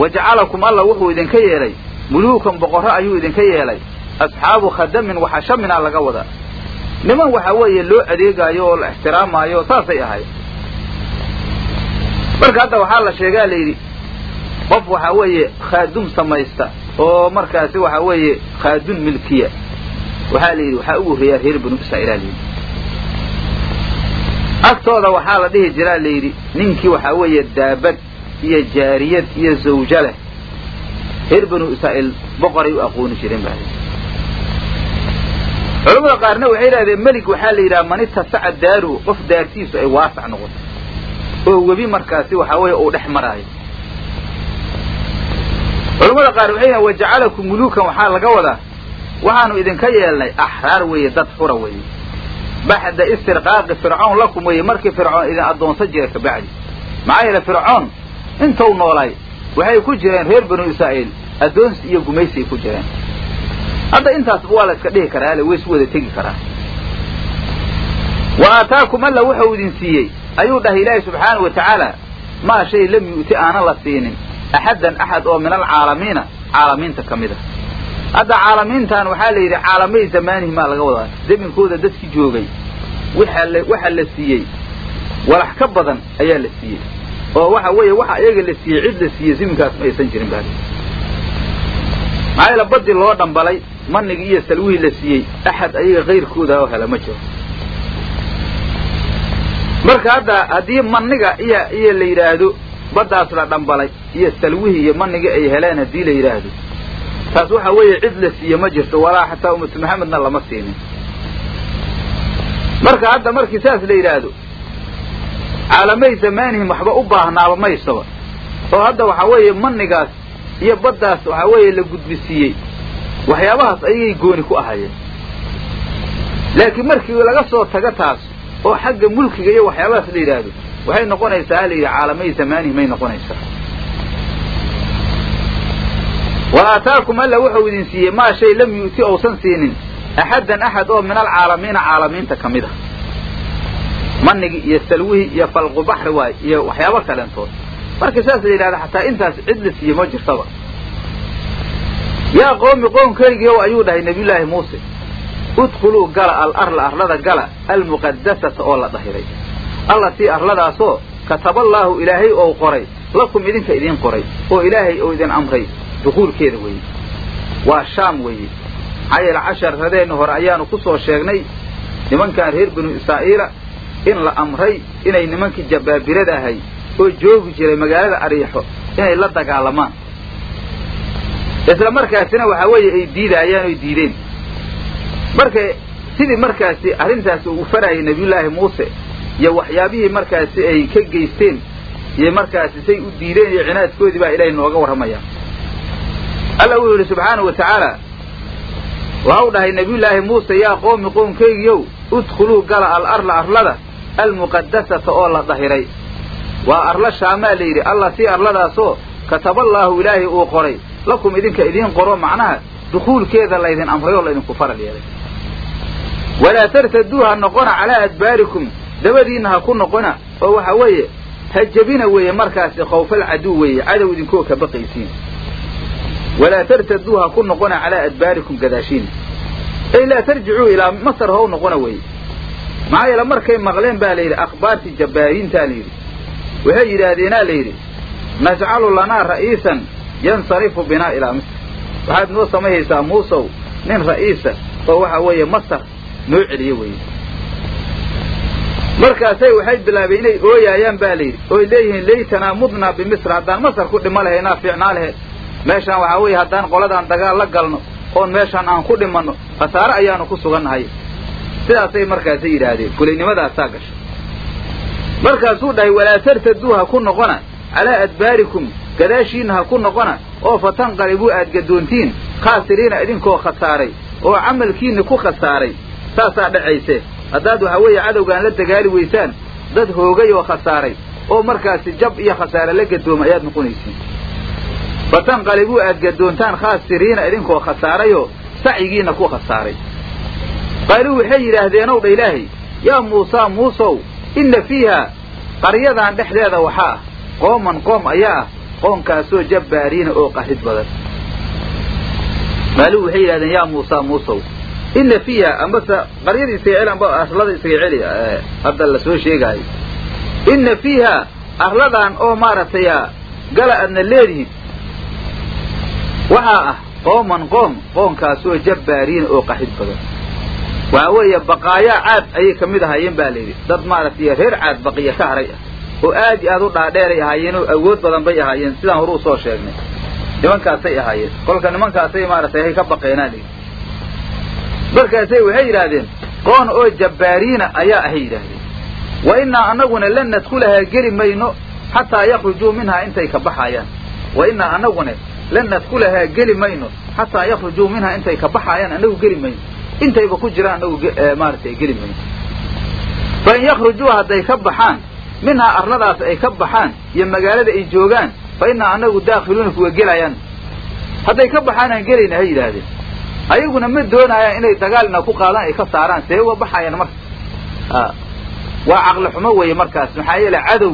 S1: wajacalakum alla wuxuu idinka yeelay muluukan boqorro ayuu idinka yeelay asxaabu khadamin waxashamina laga wadaa. Niman waxa weeye loo adeegaayo oo la ixtiraamaayo saasay ahay marka hadda waxaa la sheegaa layidhi qof waxa weeye khaadum samaysta oo markaasi waxa weeye khaadun milkiya. Waxaa la yidhi waxaa ugu horreeyaa reer banu israa'iila layidhi agtooda waxaa la dhihi jiraa layidhi ninkii waxaa weeye daabad iyo jaariyad iyo zawjo leh. Reer banu israa'iil boqoray u aqooni jireen baa culamada qaarna waxay yidhahdeen melig waxaa la yidhaha man itasaca daaru qof daartiisu ay waasac noqoto oo webi markaasi waxaa weeye uu dhex maraayo culamada qaar waxay yidhahen wajacalakum muluukan waxaa laga wadaa. Waxaanu idinka yeelnay axraar weeye dad xura weeye. Baxda istirqaaqi fircoon lakum weeye markii fircoon idin addoonsan jira kabacdi maxaa yeele fircoon intuu noolaay waxay ku jireen reer banu israa'iil addoonsi iyo gumaysi ay ku jireen. Hadda intaasba waa la iska dhihi karaa ale way isu wada tegi karaa. Wa aataakum alla wuxuu idin siiyey. Ayuu dhahay ilaahay subxaana wa tacaala maa shay lam yu'ti aanan la siinin axaddan axad oo min alcaalamiina caalamiinta ka mid a hadda caalamiintan waxaa la yidhi caalamay zamaanihi maa laga wadaa zaminkooda dadkii joogay waxa la siiyey walax ka badan ayaa la siiyey oo waxa weeye waxa iyaga la siiyey cid la siiyey zaminkaas ma aysan jirin baa maxaa yeele baddi loo dhambalay manigii iyo salwihii la siiyey axad ayaga kayrkooda oo hela ma jiro marka hadda haddii maniga iyo iyo la yidhaahdo baddaas la dhambalay iyo salwihii iyo manigii ay heleen haddii la yidhaahdo. Taas waxa weeye cid la siiye ma jirto walaa xataa ummatu maxamedna lama siinin. Marka hadda markii saas la yidhaahdo caalamay zamaanihim waxba u baahnaaba maysaba oo hadda waxaa weeye manigaas iyo baddaas waxaa weeye la gudbisiiyey waxyaabahaas ayagay gooni ku ahayeen laakiin markii laga soo tago taas oo xagga mulkiga iyo waxyaabahaas la yidhaahdo waxay noqonaysaa la yidhi caalamay zamaanihim ay noqonaysaa. Wa aataakum alla wuxuu idin siiyey maa shay lam yu'ti ousan siinin. Axaddan axad oo min alcaalamiina caalamiinta ka mid a manigii iyo salwihii iyo falqu baxri waay iyo waxyaabo kaleentood marka saas la yidhahda xataa intaas cid la siiye ma jirtaba. Yaa qoomi qoomkaygiiow ayuu dhahay nebiyullaahi muuse udkhuluu gala al arla arlada gala almuqadasata oo la dahiray allatii arladaasoo kataballaahu ilaahay ou qoray lakum idinka idiin qoray oo ilaahay ou idin amray dukuulkeeda weeye. Waa shaam weeye. Maxaa yeele casharadeenna hore ayaanu ku soo sheegnay nimankan reer banu israa'iila in la amray inay nimankii jabbaabirada ahay oo joogi jiray magaalada ariixo inay la dagaalamaan. Isla markaasina waxaa weeye ay diidaayaan oy diideen. Marka sidii markaasi arrintaasi uu farayay nebiyullaahi muuse iyo waxyaabihii markaasi ay ka geysteen iyo markaasi say u diideen iyo cinaadkoodii baa ilaahay nooga warramaya alla wuxuu yidhi subxaana wa tacaala waxa u dhahay nebiyullaahi muuse yaa qoomi qoomkaygiiow udkhuluu gala al arla arlada almuqadasata oo la dahiray. Waa arla shaamaa la yidhi alla si arladaasoo kataballaahu ilaahay uu qoray lakum idinka idiin qoro macnaha dukuulkeeda laydin amray oo laydinku faral yeelay. Walaa tartaduu ha noqona calaa adbaarikum dabadiinna ha ku noqona oo waxa weeye ha jebina weeye markaasi khawfal caduw weeye cadow idinkoo ka baqaysiin. Walaa tartaduu ha ku noqona calaa adbaarikum gadaashiina ay laa tarjicuu ilaa masar how noqona weeye. Maxaa yeele markay maqleen baa la yidhi akhbaartii jabbaariintaa la yidhi. Waxay yidhaahdeenaa la yidhi najcalu lanaa ra'iisan yansarifu binaa ilaa misr. Waxaad noo samayhaysaa muusow nin ra'iisa oo waxa weeye masar noo celiye weeye markaasay waxay bilaabeen inay ooyaayaan baa layidhi ooy leeyihiin laytanaa mudnaa bimisr haddaan masar ku dhimo lahaynaa fiicnaa laheed meeshaan waxaa weeye haddaan qoladaan dagaal la galno oon meeshaan aan ku dhimanno khasaare ayaanu ku sugannahay. Sidaasay markaasay yidhaahdeen fulaynnimadaasaa gashay. Markaasuu dhahay walaa tartaduu ha ku noqona calaa adbaarikum gadaashiinna ha ku noqona oo fatanqalibuu aad gadoontiin khaasiriina idinkoo khasaaray oo camalkiinni ku khasaaray. Saasaa dhacayse haddaad waxaa weeye cadowgaan la dagaali weysaan dad hoogay oo khasaaray oo markaasi jab iyo khasaare la gadooma ayaad noqonaysiin. Fatanqalibuu aad gadoontaan khaasiriina idinkoo khasaarayoo sacyigiinna ku khasaaray. Qaaluu waxay yidhaahdeenow dha ilaahay yaa muusaa muusow inna fiiha qaryadan dhexdeeda waxaa ah qooman qoom ayaa ah qoomkaasoo jabbaariina oo qarid badan. Qaaluu waxay yidhahdeen yaa muusaa muusow inna fiiha ambase qaryada isaga celi amba arlada isaga hadda la soo sheegaayo inna fiiha arladan oo maaragtay gala aadna leedihin waxaa ah qooman qoom qoomkaasoo jabbaariina oo qaxid badan. Waxaa weeye baqaayaa caad ayay ka mid ahaayeen baa layidhi dad maaragtay reer caad baqiya ka haray. Ah oo aad iyo aad u dhaadheeray ahaayeen oo awood badan bay ahaayeen. Sidaan horuu soo sheegnay. Nimankaasay ahaayeen. Kolka nimankaasay maaragtay hay ka baqeenaa layidhi markaasay waxay yidhaahdeen qoon oo jabbaariina ayaa ahay yidhaahdeen. Wa innaa annaguna lan nadkulahaa geli mayno xataa yakhrujuu minhaa intay ka baxaayaan. Wa innaa annaguna lan nadkulahaa geli mayno xataa yakhrujuu minhaa intay ka baxaayaan annagu geli mayno. Intayba ku jiraan annagu maaragtay geli mayno. Fa in yakhrujuu hadday ka baxaan minhaa arladaas ay ka baxaan iyo magaalada ay joogaan fa innaa annagu daakhiluuna kuwa gelayaan. Hadday ka baxaan aan gelayna ha yidhaahdeen ayaguna ma doonayaan inay dagaalna ku qaadaan ay ka saaraan. See uga baxayaan marka. Waa caqli xumo weeye markaas. Maxaa yeele cadow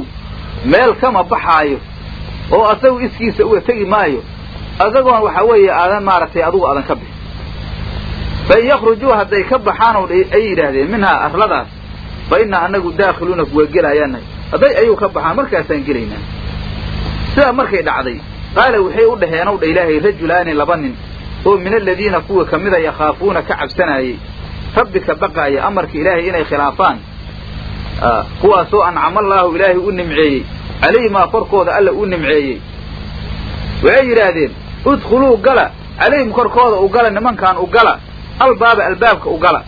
S1: meel kama baxaayo oo asagu iskiisa uga tegi maayo. Asagoon waxaa weeye aadan maaragtay adugu aadan ka bixin. Fa in yakhrujuu hadday ka baxaan oo ay yidhaahdeen minhaa arladaas fa innaa annagu daakhiluuna kuwa gelayaana hadday ayuu ka baxaan markaasaan gelaynaa. Sidaa markay dhacday qaala waxay u dhaheen ow dha ilaahay rajulaani laba nin oo min aladiina kuwa ka mida yakhaafuuna ka cabsanaayey rabbi ka baqaaya amarka ilaahay inay khilaafaan kuwaasoo ancama allaahu ilaahay u nimceeyey calayhimaa korkooda alla u nimceeyey. Waxay yidhaahdeen udkhuluu gala calayhim korkooda u gala nimankaan u gala albaaba albaabka u gala.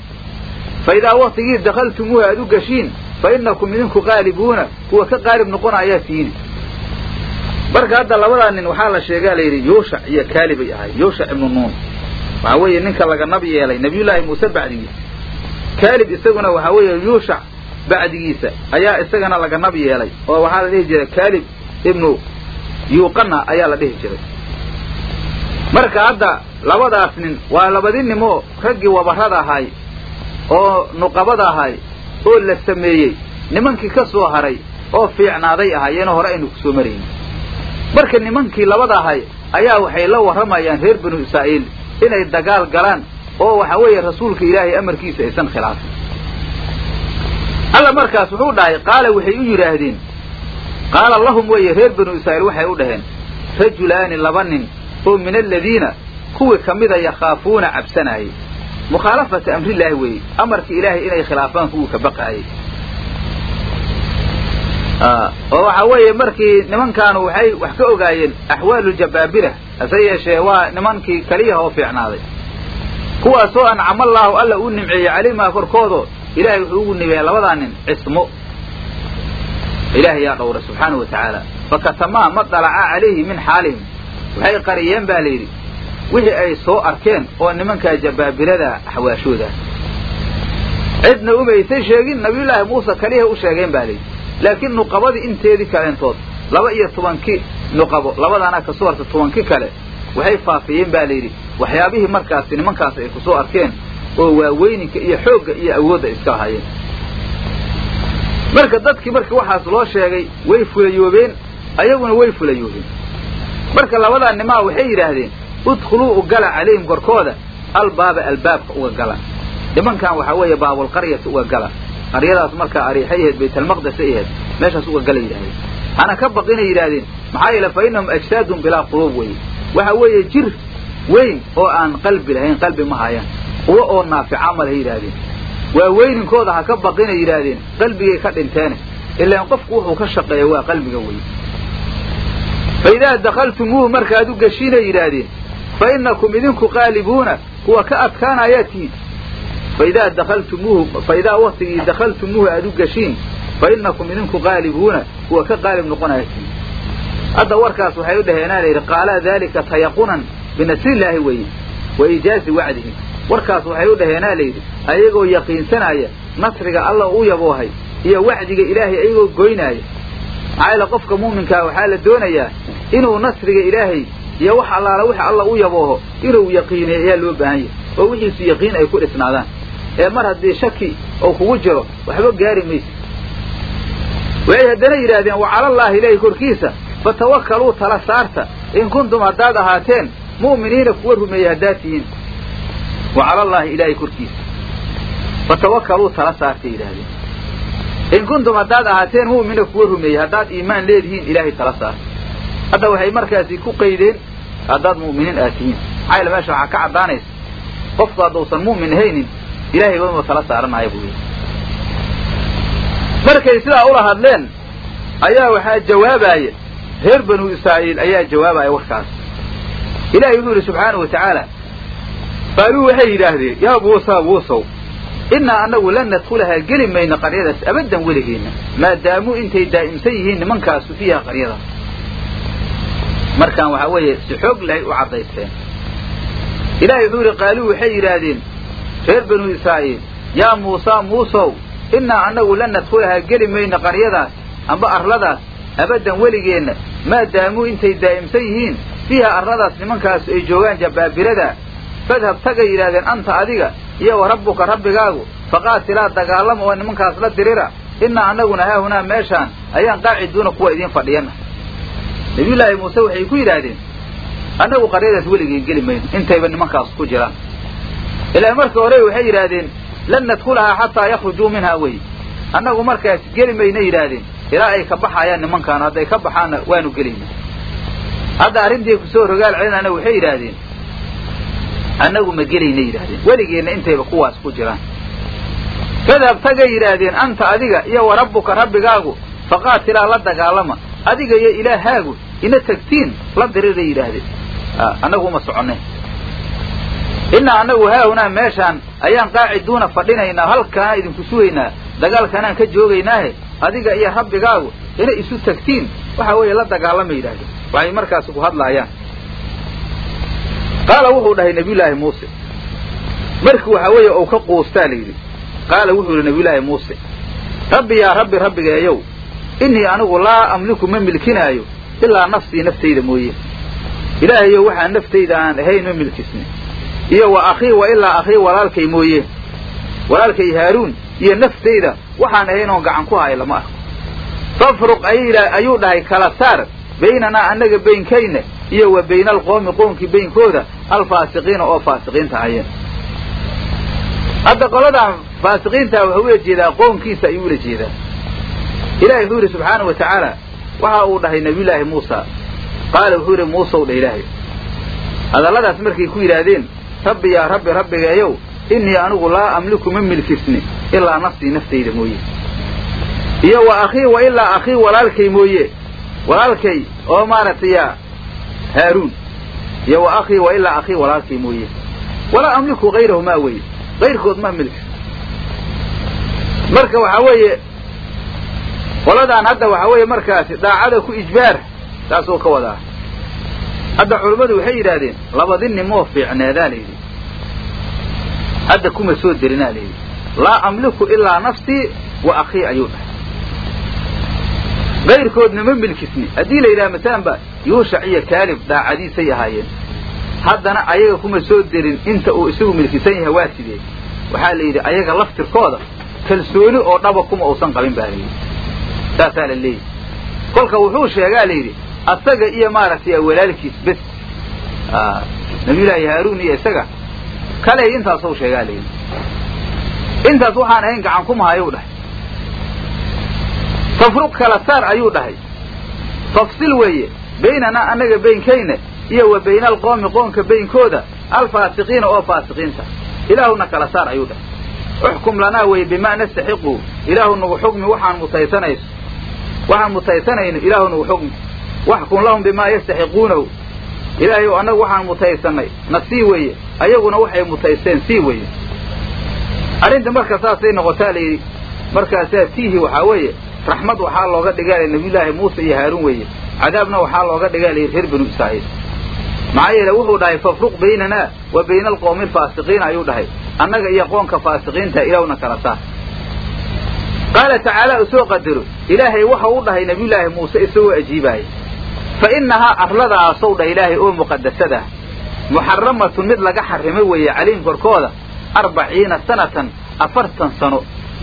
S1: Fa idaa waktigii dakhaltumuuha aad u gashiin fa innakum idinku qaalibuuna kuwa ka qaalib noqona ayaa marka hadda labadaa nin waxaa la sheegaa la yidhi yuushac iyo kaalib ay ahay yuushac ibnu nuun. Waxaa weeye ninka laga nab yeelay nabiyullaahi muuse bacdigiisa kaalib isaguna waxaa weeye yuushac bacdigiisa ayaa isagana laga nab yeelay oo waxaa la dhihi jiray kaalib ibnu yuuqana ayaa la dhihi jiray. Marka hadda labadaas nin waa labadi nimoo raggii wabarrada ahay oo nuqabada ahay oo la sameeyey nimankii ka soo haray oo fiicnaaday ahaayeenoo hore aynu ku soo maraynin marka nimankii labada ahay ayaa waxay la warramayaan reer banu israa'iil inay dagaal galaan oo waxa weeye rasuulka ilaahay amarkiisa aysan khilaafin. Alla markaas wuxuu dhahay qaala waxay u yidhaahdeen qaala lahum weeye reer banu israa'iil waxay u dhaheen rajulaani laba nin oo min aladiina kuwii ka mida yakhaafuuna cabsanaayey mukhaalafata amrillaahi weeye amarka ilaahay inay khilaafaan kuwii ka baqaayey oo waxa weeye markii nimankaanu waxay wax ka ogaayeen axwaalu jabaabira hase yeeshee waa nimankii keliyaha oo fiicnaaday. Kuwaasoo ancamallaahu alla uu nimceeyey calaymaa korkoodo ilahay wuxuu ugu nimeeyey labadaa nin cismo ilaahay yaa dhowra subxaanahu wa tacaala. Fakatamaa ma dalacaa calayhi min xaalihim. Waxay qariyeen baa layidhi wixii ay soo arkeen oo nimankaa jabaabirada axwaashooda. Cidna umaysan sheegin nabiyullaahi muuse kaliyaha u sheegeen baa layidhi laakiin nuqabadii inteedii kaleentood laba iyo tobankii nuqabo labadaana ka soo harta tobankii kale waxay faafiyeen baa layidhi. Waxyaabihii markaasi nimankaas ay ku soo arkeen oo waaweyninka iyo xoogga iyo awoodda iska lahayeen marka dadkii markii waxaas loo sheegay way fulayoobeen ayaguna way fulayoobeen marka labadaa nimaa waxay yidhaahdeen udkhuluu u gala calayhim korkooda albaaba albaabka uga gala. Nimankan waxaa weeye baabulqaryata uga gala qaryadaas markaa ariixay ahayd baytalmaqdes ay ahayd meeshaas uga gala yidhahdeen hana ka baqinay yidhaahdeen maxaa yeele fa innahum ajsaadun bilaa quluub weye waxa weeye jir weyn oo aan qalbi lahayn qalbi ma hayaan. Kuwo oo naafica ma lahay yidhaahdeen. Waa weyninkooda ha ka baqinay yidhaahdeen qalbigay ka dhinteene ilaan qofku wuxuu ka shaqeeya waa qalbiga wey fa idaa dakaltumuuhu markaad u geshiinay yidhaahdeen fa innakum idinku qaalibuuna kuwa ka adkaanayaa tihiin faidaa dakaltumuuhu fa idaa waktigii dakaltumuuhu aad u geshiin fa innakum idinku qaalibuuna kuwa ka qaalib noqonaya hadda warkaas waxay u dhaheenaa la yidhi qaalaa daalika tayaqunan binasrillaahi weeye wa iijaazi wacdihi warkaas waxay u dhaheenaa layidhi ayagoo yaqiinsanaya nasriga alla u yaboohay iyo wacdiga ilaahay ayagoo goynaaya maxaa yaele qofka muuminkaa waxaa la doonayaa inuu nasriga ilaahay iyo wax allaala wix alla u yabooho inuu yaqiiniyo ayaa loo baahan yahay oo wixiisu yaqiin ay ku dhisnaadaan ee mar haddii shaki oo kugu jiro waxba gaari maysa waxay haddana yidhaahdeen wa calallaahi ilaahi korkiisa fatawakkaluu tala saarta in kuntum haddaad ahaateen mu'miniina kuwa rumeeyey haddaad tihiin. Wa calallaahi ilaahay korkiisa fatawakkaluu tala saartay yidhaahdeen. In kuntum haddaad ahaateen mu'mina kuwa rumeeyey haddaad iimaan leedihiin ilaahay tala saarta. Hadda waxay markaasi ku qaydeen haddaad mu'miniin aad tihiin. Maxaa yaele meesha waxaa ka caddaanaysa qofku hadduusan mu'min ahaynin ilahay bama tala saaranaya buu yidhi. Markay sidaa ula hadleen ayaa waxaa jawaabaaya reer banu israa'iil ayaa jawaabaya warkaas. Ilaahay wuxuu yidhi subxaanahu wa tacaala qaaluu waxay yidhaahdeen yaa muusaa muusow innaa annagu lan nadkhulahaa geli mayno qaryadaas abaddan weligeenna maadaamuu intay daa'imsan yihiin nimankaasu fiiha qaryadaas markaan waxaa weeye si xoog lahay u caddaysteen ilaahay wuxuu yidhi qaaluu waxay yidhaahdeen reer banu israa'iil yaa muusaa muusow innaa annagu lan nadkhulahaa geli mayno qaryadaas amba arladaas abaddan weligeenna maadaamuu intay daa'imsan yihiin fiiha arladaas nimankaasu ay joogaan jabbaabirada fadhab tagay yidhahdeen anta adiga iyo wa rabbuka rabbigaagu faqaatilaa dagaalama oo nimankaas la dirira innaa annaguna haahunaa meeshaan ayaan qaaciduuna kuwa idiin fadhiyana nabiyullaahi muuse waxay ku yidhaahdeen annagu qaryadaas weligeen geli mayno intayba nimankaas ku jiraan ilaa marka hore waxay yidhaahdeen lan nadkhulahaa xataa yakhrujuu minhaa wey. Annagu markaas geli mayna yidhaahdeen ilaa ay ka baxayaan nimankaan hadday ka baxaanna waanu gelayna hadda arrintii ku soo rogaal celinana waxay yidhaahdeen annagu ma gelayna yidhahdeen weligeenna intayba kuwaas ku jiraan. Fadhab tagay yidhaahdeen anta adiga iyo wa rabbuka rabbigaagu faqaatilaa la dagaalama. Adiga iyo ilaahaagu ina tagtiin la diriray yidhaahdeen. Annagu uma soconne innaa annagu haahunaa meeshaan ayaan qaaciduuna fadhinaynaa halkaana idinku sugaynaa dagaalkanaan ka joogaynaahe adiga iyo rabbigaagu ina isu tagtiin. Waxa weeye la dagaalama yidhahdeen waxay markaas ku hadlaayaan. Qaala wuxuu dhahay nabiyullaahi muuse. Markii waxaa weeye uu ka quustaa layidhi qaala wuxuu yidhi nabiyullaahi muuse rabbi yaa rabbi rabbigeeyow innii anigu laa amliku ma milkinaayo ilaa nafsii naftayda mooye. Ilaahayow waxaa naftayda aan ahayn ma milkisni iyo wa akhii wa ilaa akhii walaalkay mooye. Walaalkay haaruun iyo naftayda waxaan ahayn oon gacan ku hayo lama arko. Fafruq ayuu dhahay kala saar baynanaa annaga baynkayna iyo wa bayna alqoomi qoomkii baynkooda alfaasiqiina oo faasiqiinta hayeen hadda qoladan faasiqiintaa wuxuu ula jeedaa qoomkiisa ayuu ula jeedaa. Ilahay wuxuu yidhi subxaanau wa tacaala waxa uu dhahay nabiyullaahi muusa. Qaala wuxuu yidhi muusow dhah ilaahay. Hadalladaas markay ku yidhaahdeen rabbi yaa rabbi rabbigeeyow innii anigu laa amliku ma milkisni ilaa nafsii naftayda mooye. Iyo wa akhii wa ilaa akhii walaalkay mooye. Walaalkay oo maaragtay yaa haaruun. Iyo wa akhii wa ilaa akhii walaalkay mooye. Walaa amliku hayrahumaa weye kayrkood ma milkis. Marka waxaa weeye qoladaan hadda waxaa weeye markaasi daacada ku ijbaar taasuu ka wadaa. Hadda culammadu waxay yidhaahdeen labadi nimoo fiicneedaa hadda kuma soo derinaa layidhi laa amliku ilaa nafsii wa akhii ayuu dhahay. Kayrkoodna ma milkisni. Haddii la yidhaha masalanba yuushac iyo kaalib daacadiisay ahaayeen. Haddana ayaga kuma soo derin inta uu isagu milkisan yahay waa sidee? Waxaa la yidhi ayaga laftirkooda kalsooni oo dhaba kuma uusan qabin baa layidhi saasaa la leeyahy kolka wuxuu sheegaa layidhi asaga iyo maaragtay walaalkiis bes. Nabiyullaahi haaruun iyo isaga kale intaasuu sheegaa layidhi intaas waxaan ahayn gacan kumahayuu dhahay. Fafruq kala saar ayuu dhahay. Fafsil weeye baynanaa annaga baynkayna iyo wa bayna alqoomi qoonka baynkooda alfaasiqiina oo faasiqiinta. Ilaahuna kala saar ayuu dhahay. Uxkum lanaa weye bimaa nastaxiqu ilaahu nagu xugmi waxaan mutaysanayso waxaan mutaysanayno ilaahu nagu xugmi. Waxkum lahum bimaa yastaxiquunahu ilaahay annagu waxaan mutaysanay na sii weeye ayaguna waxay mutaysteen sii weeye. Arrinta marka saasay noqotaa la yidhi markaasaa tiihi waxaa weeye raxmad waxaa looga dhigaa nabiyullaahi muuse iyo haaruun weeye. Cadaabna waxaa looga dhigaa layidhi reer banu israa'iil. Maxaa yeele wuxuu dhahay fafruq baynanaa wa bayna alqowmi alfaasiqiina ayuu dhahay. Annaga iyo qoonka faasiqiinta ilaahuna kala saar. Qaala tacaala u soo qadaro ilaahay waxa u dhahay nabiyullaahi muuse isagoo ajiibaaya fa innahaa arladaasow dhah ilaahay oo muqadasadah muxaramatun mid laga xarimay weeye calayhim korkooda arbaciina sanatan afartan sano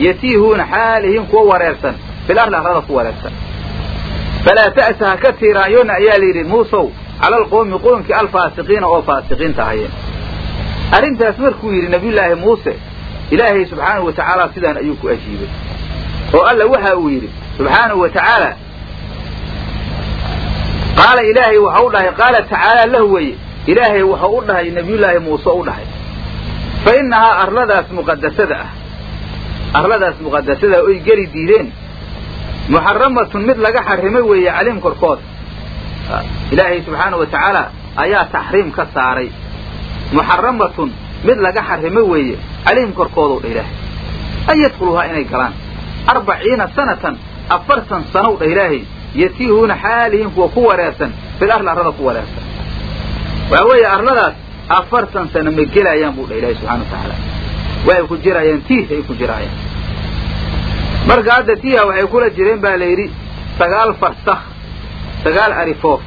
S1: yatiihuuna xaalihiin kuwa wareersan fil arli arlada ku wareersan. Falaa ta'sa ha ka tiiraanyoona ayaa la yidhi muusow cala alqowmi qoonkii alfaasiqiina oo faasiqiinta ahayeen arrintaas markuu yidhi nabiyullaahi muuse ilaahay subxaanahu wa tacaala sidaan ayuu ku ajiibay oo alla waxa uu yidhi subxaanahu wa tacaala qaala ilaahay waxa u dhahay qaala tacaala lahu weye ilaahay waxa u dhahay nabiyullaahi muuse u dhahay. Fa innahaa arladaas muqadasada ah arladaas muqadasada oy geli diideen. Muxaramatun mid laga xarimay weeye calim korkooda ilaahay subxaana wa tacaala ayaa taxriim ka saaray. Muxaramatun mid laga xarimay weeye calayhim korkoodow dha ilaahay an yadkhuluuhaa inay galaan. Arbaciina sanatan afartan sanow dha ilaahay yatiihuuna xaalihiin kuwa ku wareersan fil arli arlada ku wareersan waxaa weeye arladaas afartan sano ma gelayaan buu dha ilaahay subxana wa tacaala. Waxay ku jiraayaan tiih ay ku jiraayaan marka hadda tiiha waxay kula jireen baa la yidhi sagaal farsakh sagaal arifoof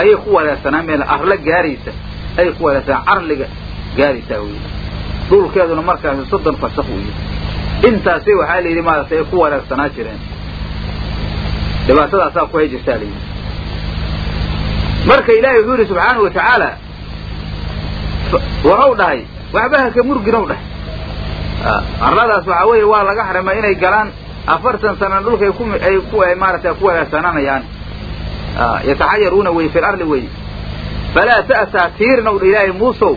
S1: ayay ku wareersanaa meel arla gaaraysa ayay ku wareersanaa carliga gaaraysaa wey dhulkeeduna markaasi soddon farsakh weeye intaasay waxaa la yidhi maaragtay ay ku wareersanaa jireen. Dhibaatadaasaa ku hay jirtaa layidhi marka ilaahay wuxuu yidhi subxaana wa tacaala waxau dhahay waxba haka murginow dhahay. Arladaas waxaa weeye waa laga xarimay inay galaan afartan sana dhulkay ku ay ku maaragtay ku wareersananayaan yataxayaruuna wey fi larli wey. Falaa ta'saa tiirnow dha ilaahay muusow.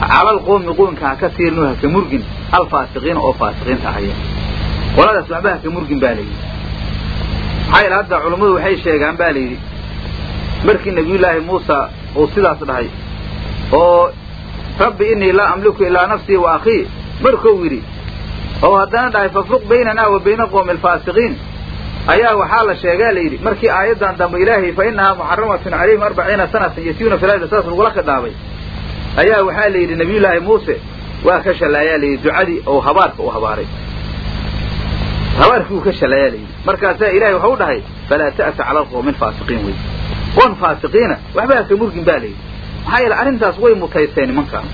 S1: Cala alqoomi qoonka haka tiirno haka murgin. Alfaasiqiina oo faasiqiinta ahaya qoladaas waxba haka murgin baa layidhi maxaa yaele hadda culummadu waxay sheegaan ba layidhi markii nabiyullaahi muusa uu sidaas dhahay oo rabbi inii laa amliku ilaa nafsii wa akhii. Markuu yidhi oo haddana dhahay fafruq baynanaa wa bayna qowmi alfaasiqiin ayaa waxaa la sheegaa la yidhi markii aayaddan dambe ilaahay fa innahaa muxaramatun calayhim arbaciina sanatan yatiuna fil ardi saas lagula khidaabay ayaa waxaa la yidhi nabiyullaahi muuse waa ka shallaayaa la yidhi ducadii oo habaarka u habaaray. Habaarkii uu ka shallaayaa la yidhi. Markaasaa ilahay waxau dhahay falaa ta'sa cala alqowmi alfaasiqiin wey qoon faasiqiina waxba haka murgin baa la yidhi maxaa yeele arrintaas way mutaysteen nimankaan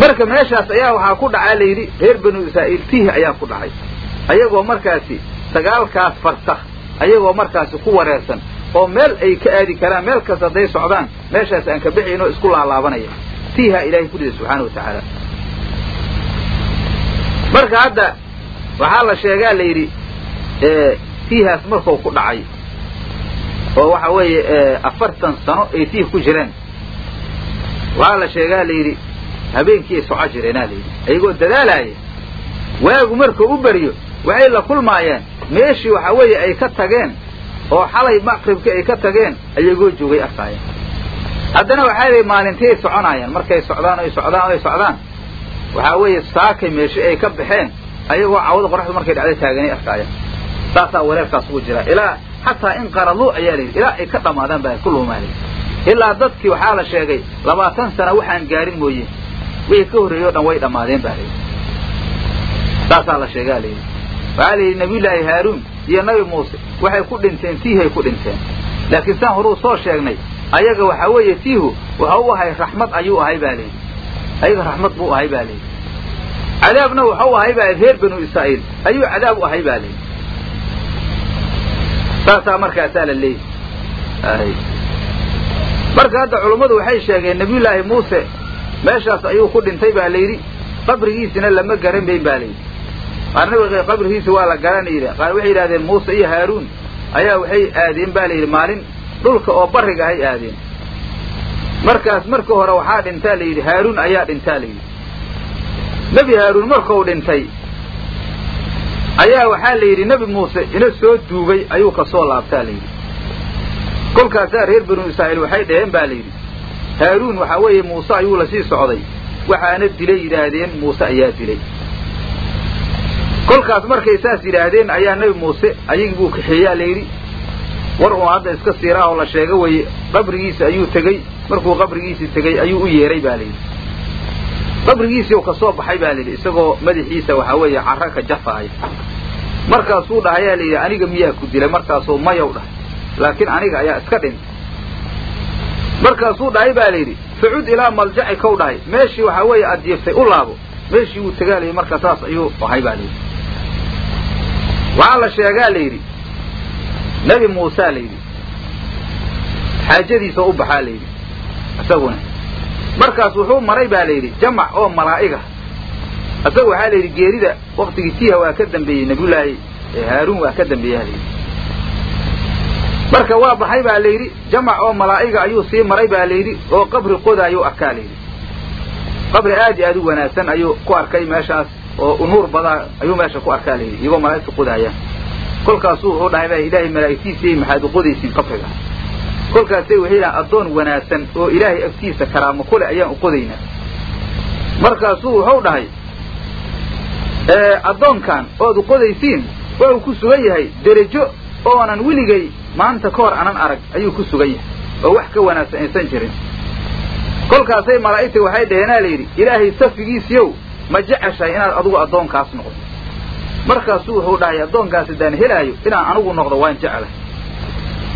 S1: marka meeshaas ayaa waxaa ku dhacaa la yidhi reer banu israa'iil tiih ayaa ku dhacay. Ayagoo markaasi sagaalkaas farsakh ayagoo markaasi ku wareersan oo meel ay ka aadi karaan meel kasta hadday socdaan meeshaas aan ka bixayn oo isku laalaabanaya tiihaa ilaahay ku dhida subxaana wa tacaala. Marka hadda waxaa la sheegaa la yidhi tiihaas markuu ku dhacay oo waxa weeye afartan sano ay tiih ku jireen. Waxaa la sheegaa la yidhi habeenkii ay soco jireenaa layidhi ayagoo dadaalaaya waagu markuu u beriyo waxay la kulmaayeen. Meeshii waxa weeye ay ka tageen oo xalay maqribkii ay ka tageen ayagoo joogay arkaayeen haddana waxaa maalintii ay soconaayeen markay socdaan ay socdaan ay socdaan. Waxaa weeye saakay meeshi ay ka baxeen ayagoo cawada qoraxdu markay dhacday taaganay arkaayeen saasaa wareerkaas ugu jira. Ilaa xataa in qaraduu ayaa layidhi ilaa ay ka dhammaadaan baa ku luumaanay. Ilaa dadkii waxaa la sheegay labaatan sana waxaan gaarin mooye. Wixii ka horreeyey o dhan way dhammaadeen baa layidhi. Saasaa la sheegaa layidhi. Waxaa layidhi nabiyullaahi haaruun iyo nabi muuse waxay ku dhinteen tiihay ku dhinteen. Laakiin saan horuu soo sheegnay ayaga waxaa weeye tiihu waxa u ahay raxmad ayuu ahay baa layidhi. Ayaga raxmad buu ahay baa layidhi. Cadaabna waxau ahay baa reer banu israa'iil ayuu cadaab u ahay baa layidhi saasaa markaasaa la leeyahy marka hadda culummadu waxay sheegeen nabiyullaahi muuse meeshaas ayuu ku dhintay baa layidhi qabrigiisina lama garan bayn baa layidhi qaar nabiga qabrigiisa waa la garana yidhi. Qaar waxay yidhahdeen muuse iyo haaruun ayaa waxay aadeen ba layidhi maalin dhulka oo barriga ahay aadeen. Markaas marka hore waxaa dhintaa la yidhi haaruun ayaa dhintaa la yidhi. Nebi haaruun markuu dhintay ayaa waxaa la yidhi nebi muuse ina soo duugay ayuu ka soo laabtaa la yidhi. Kolkaasaa reer banu israa'iil waxay dhaheen baa la yidhi haaruun waxaa weeye muuse ayuu la sii socday. Waxaana dilay yidhaahdeen muuse ayaa dilay. Kolkaas markay saas yidhaahdeen ayaa nebi muuse ayagii buu kaxeeyaa la yidhi war uun hadda iska siiraah oo la sheega weye qabrigiisa ayuu tegey. Markuu qabrigiisii tegey ayuu u yeeray baa layidhi qabrigiisii ka soo baxay baa layidhi isagoo madaxiisa waxaa weeye carra ka jafaaya markaasuu dhahayaa layidhi aniga miyaa ku dilay? Markaasuu mayow dhahay. Laakiin aniga ayaa iska dhintay. Markaasuu dhahay baa layidhi facud ilaa maljaci kow dhahay. Meeshii waxaa weeye aad jiiftay u laabo. Meeshii wuu tegaa layidhi marka saas ayuu ahay baa layidhi. Waxaa la sheegaa la yidhi nebi muusaa la yidhi xaajadiisa u baxaa la yidhi isaguna markaas wuxuu maray baa la yidhi jamac oo malaa'iga. Isaga waxaa la yidhi geerida waktigii tiiha waa ka dambeeyey nabiyullaahi haaruun waa ka dambeeyaa la yidhi marka waa baxay baa la yidhi jamac oo malaa'iga ayuu sii maray baa la yidhi oo qabri qodaayuu arkaa la yidhi qabri aad iyo aad u wanaagsan ayuu ku arkay meeshaas oo nuur badaa ayuu meesha ku arkaa la yidhi iyagoo malaa'igta qodaayaan kolkaasuu wuxuu dhahay ilaahay malaa'igtiisii maxaad u qodaysiin qabriga kolkaasay waxay yidhahan addoon wanaagsan oo ilaahay agtiisa karaamo kule ayaan u qodaynaa markaasuu wuxuu dhahay addoonkan ood u qodaysiin waa uu ku sugan yahay derajo oonan weligay maanta ka hor anan arag ayuu ku sugan yahay oo wax ka wanaagsan aysan jirin. Kolkaasay malaa'igta waxay dhaheenaa la yidhi ilaahay safigiisiyow ma jeceshahay inaad adugu addoonkaas noqdo. Markaasuu wuxuu dhahay addoonkaas haddaan helaayo inaan anigu noqdo waan jeclahay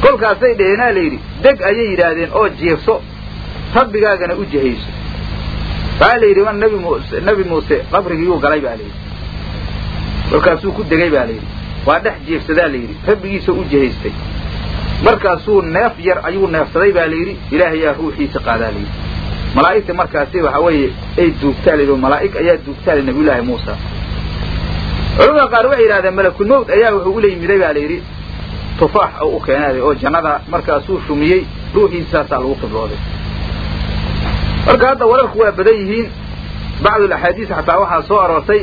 S1: kolkaasay dhaheenaa la yidhi deg ayay yidhaahdeen oo jiifso rabbigaagana u jihayso waxaa la yidhi nebi muuse qabrigiyuu galay baa layidhi kolkaasuu ku degay baa layidhi waa dhex jiifsadaa la yidhi. Rabbigiisa u jihaystay markaasuu neef yar ayuu neefsaday baa layidhi ilaahayaa ruuxiisa qaadaa layidhi malaa'igta markaasi waxaa weeye ay duugtaa layidhi oo malaa'ig ayaa duugtaa la nabiyullaahi muusa. Culamada qaar waxay yidhahdeen malakulmawt ayaa wuxuu ula yimiday baa layidhi tufaax oo u keenaaday oo jannada markaasuu shumiyey ruuxiisaasaa lagu qiblooday. Marka hadda wararku waa badan yihiin bacdul axaadiis xataa waxaa soo aroortay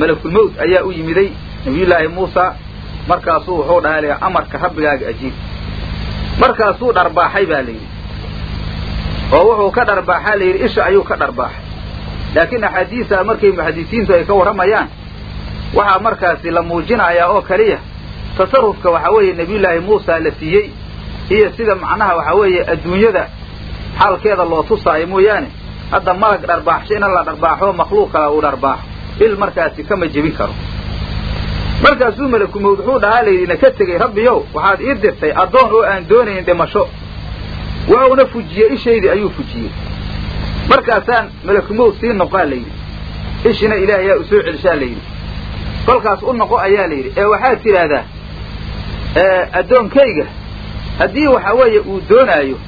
S1: malakulmawt ayaa u yimiday nabiyullaahi muusa markaasuu wuxuu dhahay la amarka rabbigaaga ajiib. Markaasuu dharbaaxay baa layidhi oo wuxuu ka dharbaaxaa layidhi isha ayuu ka dharbaaxay laakiin axaadiisa markay muxadisiintu ay ka warramayaan waxaa markaasi la muujinayaa oo keliya tasarufka waxaa weeye nebiyullaahi muusa la siiyey iyo sida macnaha waxaa weeye adduunyada xaalkeeda loo tusaayo mooyaane hadda malag dharbaaxsho ina la dharbaaxo makhluuq kala uu dharbaaxo il markaasi kama jebin karo. Markaasuu malakumawd wuxuu dhahaa layidhi na ka tegey rabbiyow waxaad ii dirtay addoon oo aan doonayn dhimasho. Wuxuuna fujiyey ishaydii ayuu fujiyey. Markaasaan malakumawd sii noqaa layidhi. Ishina ilaahayaa u soo celishaa layidhi. Kolkaas u noqo ayaa layidhi. Ee waxaad tidhaahdaa addoonkayga haddii waxaa weeye uu doonaayo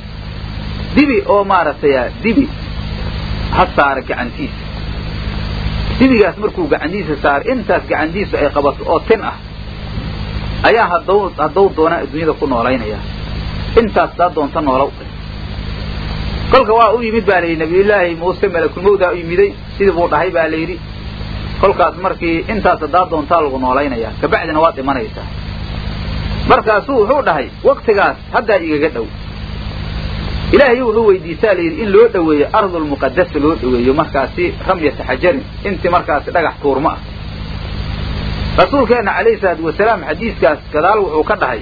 S1: dibi oo maaragtay dibi ha saara gacantiisa. Dibigaas markuu gacantiisa saaro intaas gacantiisu ay qabato oo tin ah ayaa haddaw haddaw doonaa adduunyada ku noolaynayaa intaas daa doonta noolow kolka waa u yimid baa layidhi nabiyullaahi muuse malakulmawdaa u yimiday sidii buu dhahay baa layidhi kolkaas markii intaas haddaa doontaa lagu noolaynayaa kabacdina waad dhimanaysaa markaasuu wuxuu dhahay waktigaas haddaa igaga dhow. Ilaahay wuxuu weydiisaa layidhi in loo dhoweeyo ardulmuqadasa loo dhoweeyo markaasi ramyata xajarin intii markaasi dhagax tuurmo ah. Rasuulkeenna calayhi salaatu wasalaam xadiiskaas gadaal wuxuu ka dhahay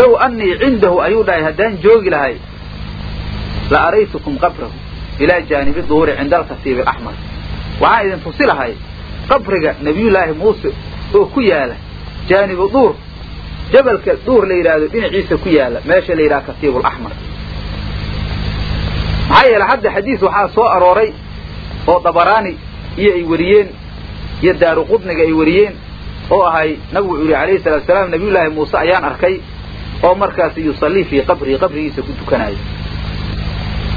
S1: low annii cindahu ayuu dhahay haddaan joogi lahay la araytukum qabrahu ilaa jaanibi duuri cinda alkasiibi waxaan idin tusi lahay qabriga nebiyullaahi muuse oo ku yaalla jaanibu duur jabalka duur la yidhaahdo dhinaciisa ku yaalla meesha la yidhaha kasiibulaxmar maxaa yeele hadda xadiis waxaa soo arooray oo dabaraani iyo ay wariyeen iyo daaru qudniga ay wariyeen oo ahay nabigu wuxuu yihi alayhi salatu wasalaam nabiyullaahi muuse ayaan arkay oo markaasi yusallii fii qabrihi qabrigiisa ku tukanayo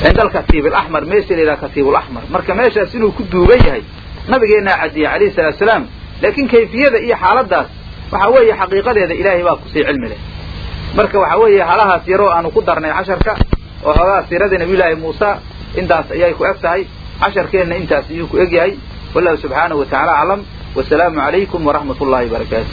S1: cinda alkasiib alaxmar meesha la yidhaha kasiibulaxmar marka meeshaas inuu ku duugan yahay nabigeennaa cadiyey calayhi salatu wasalaam laakiin kayfiyada iyo xaaladdaas waxaa weeye xaqiiqadeeda ilaahay baa ku sii cilmi leh. Marka waxa weeye halahaas yaroo aanu ku darnay casharka oo xoogaa siirada nabiyullaahi muusa intaas ayay ku eg tahay casharkeenna intaas ayuu ku eg yahay. Wallahu subxaanahu watacaala aclam wasalaamu calaykum waraxmat ullahi wabarakaatu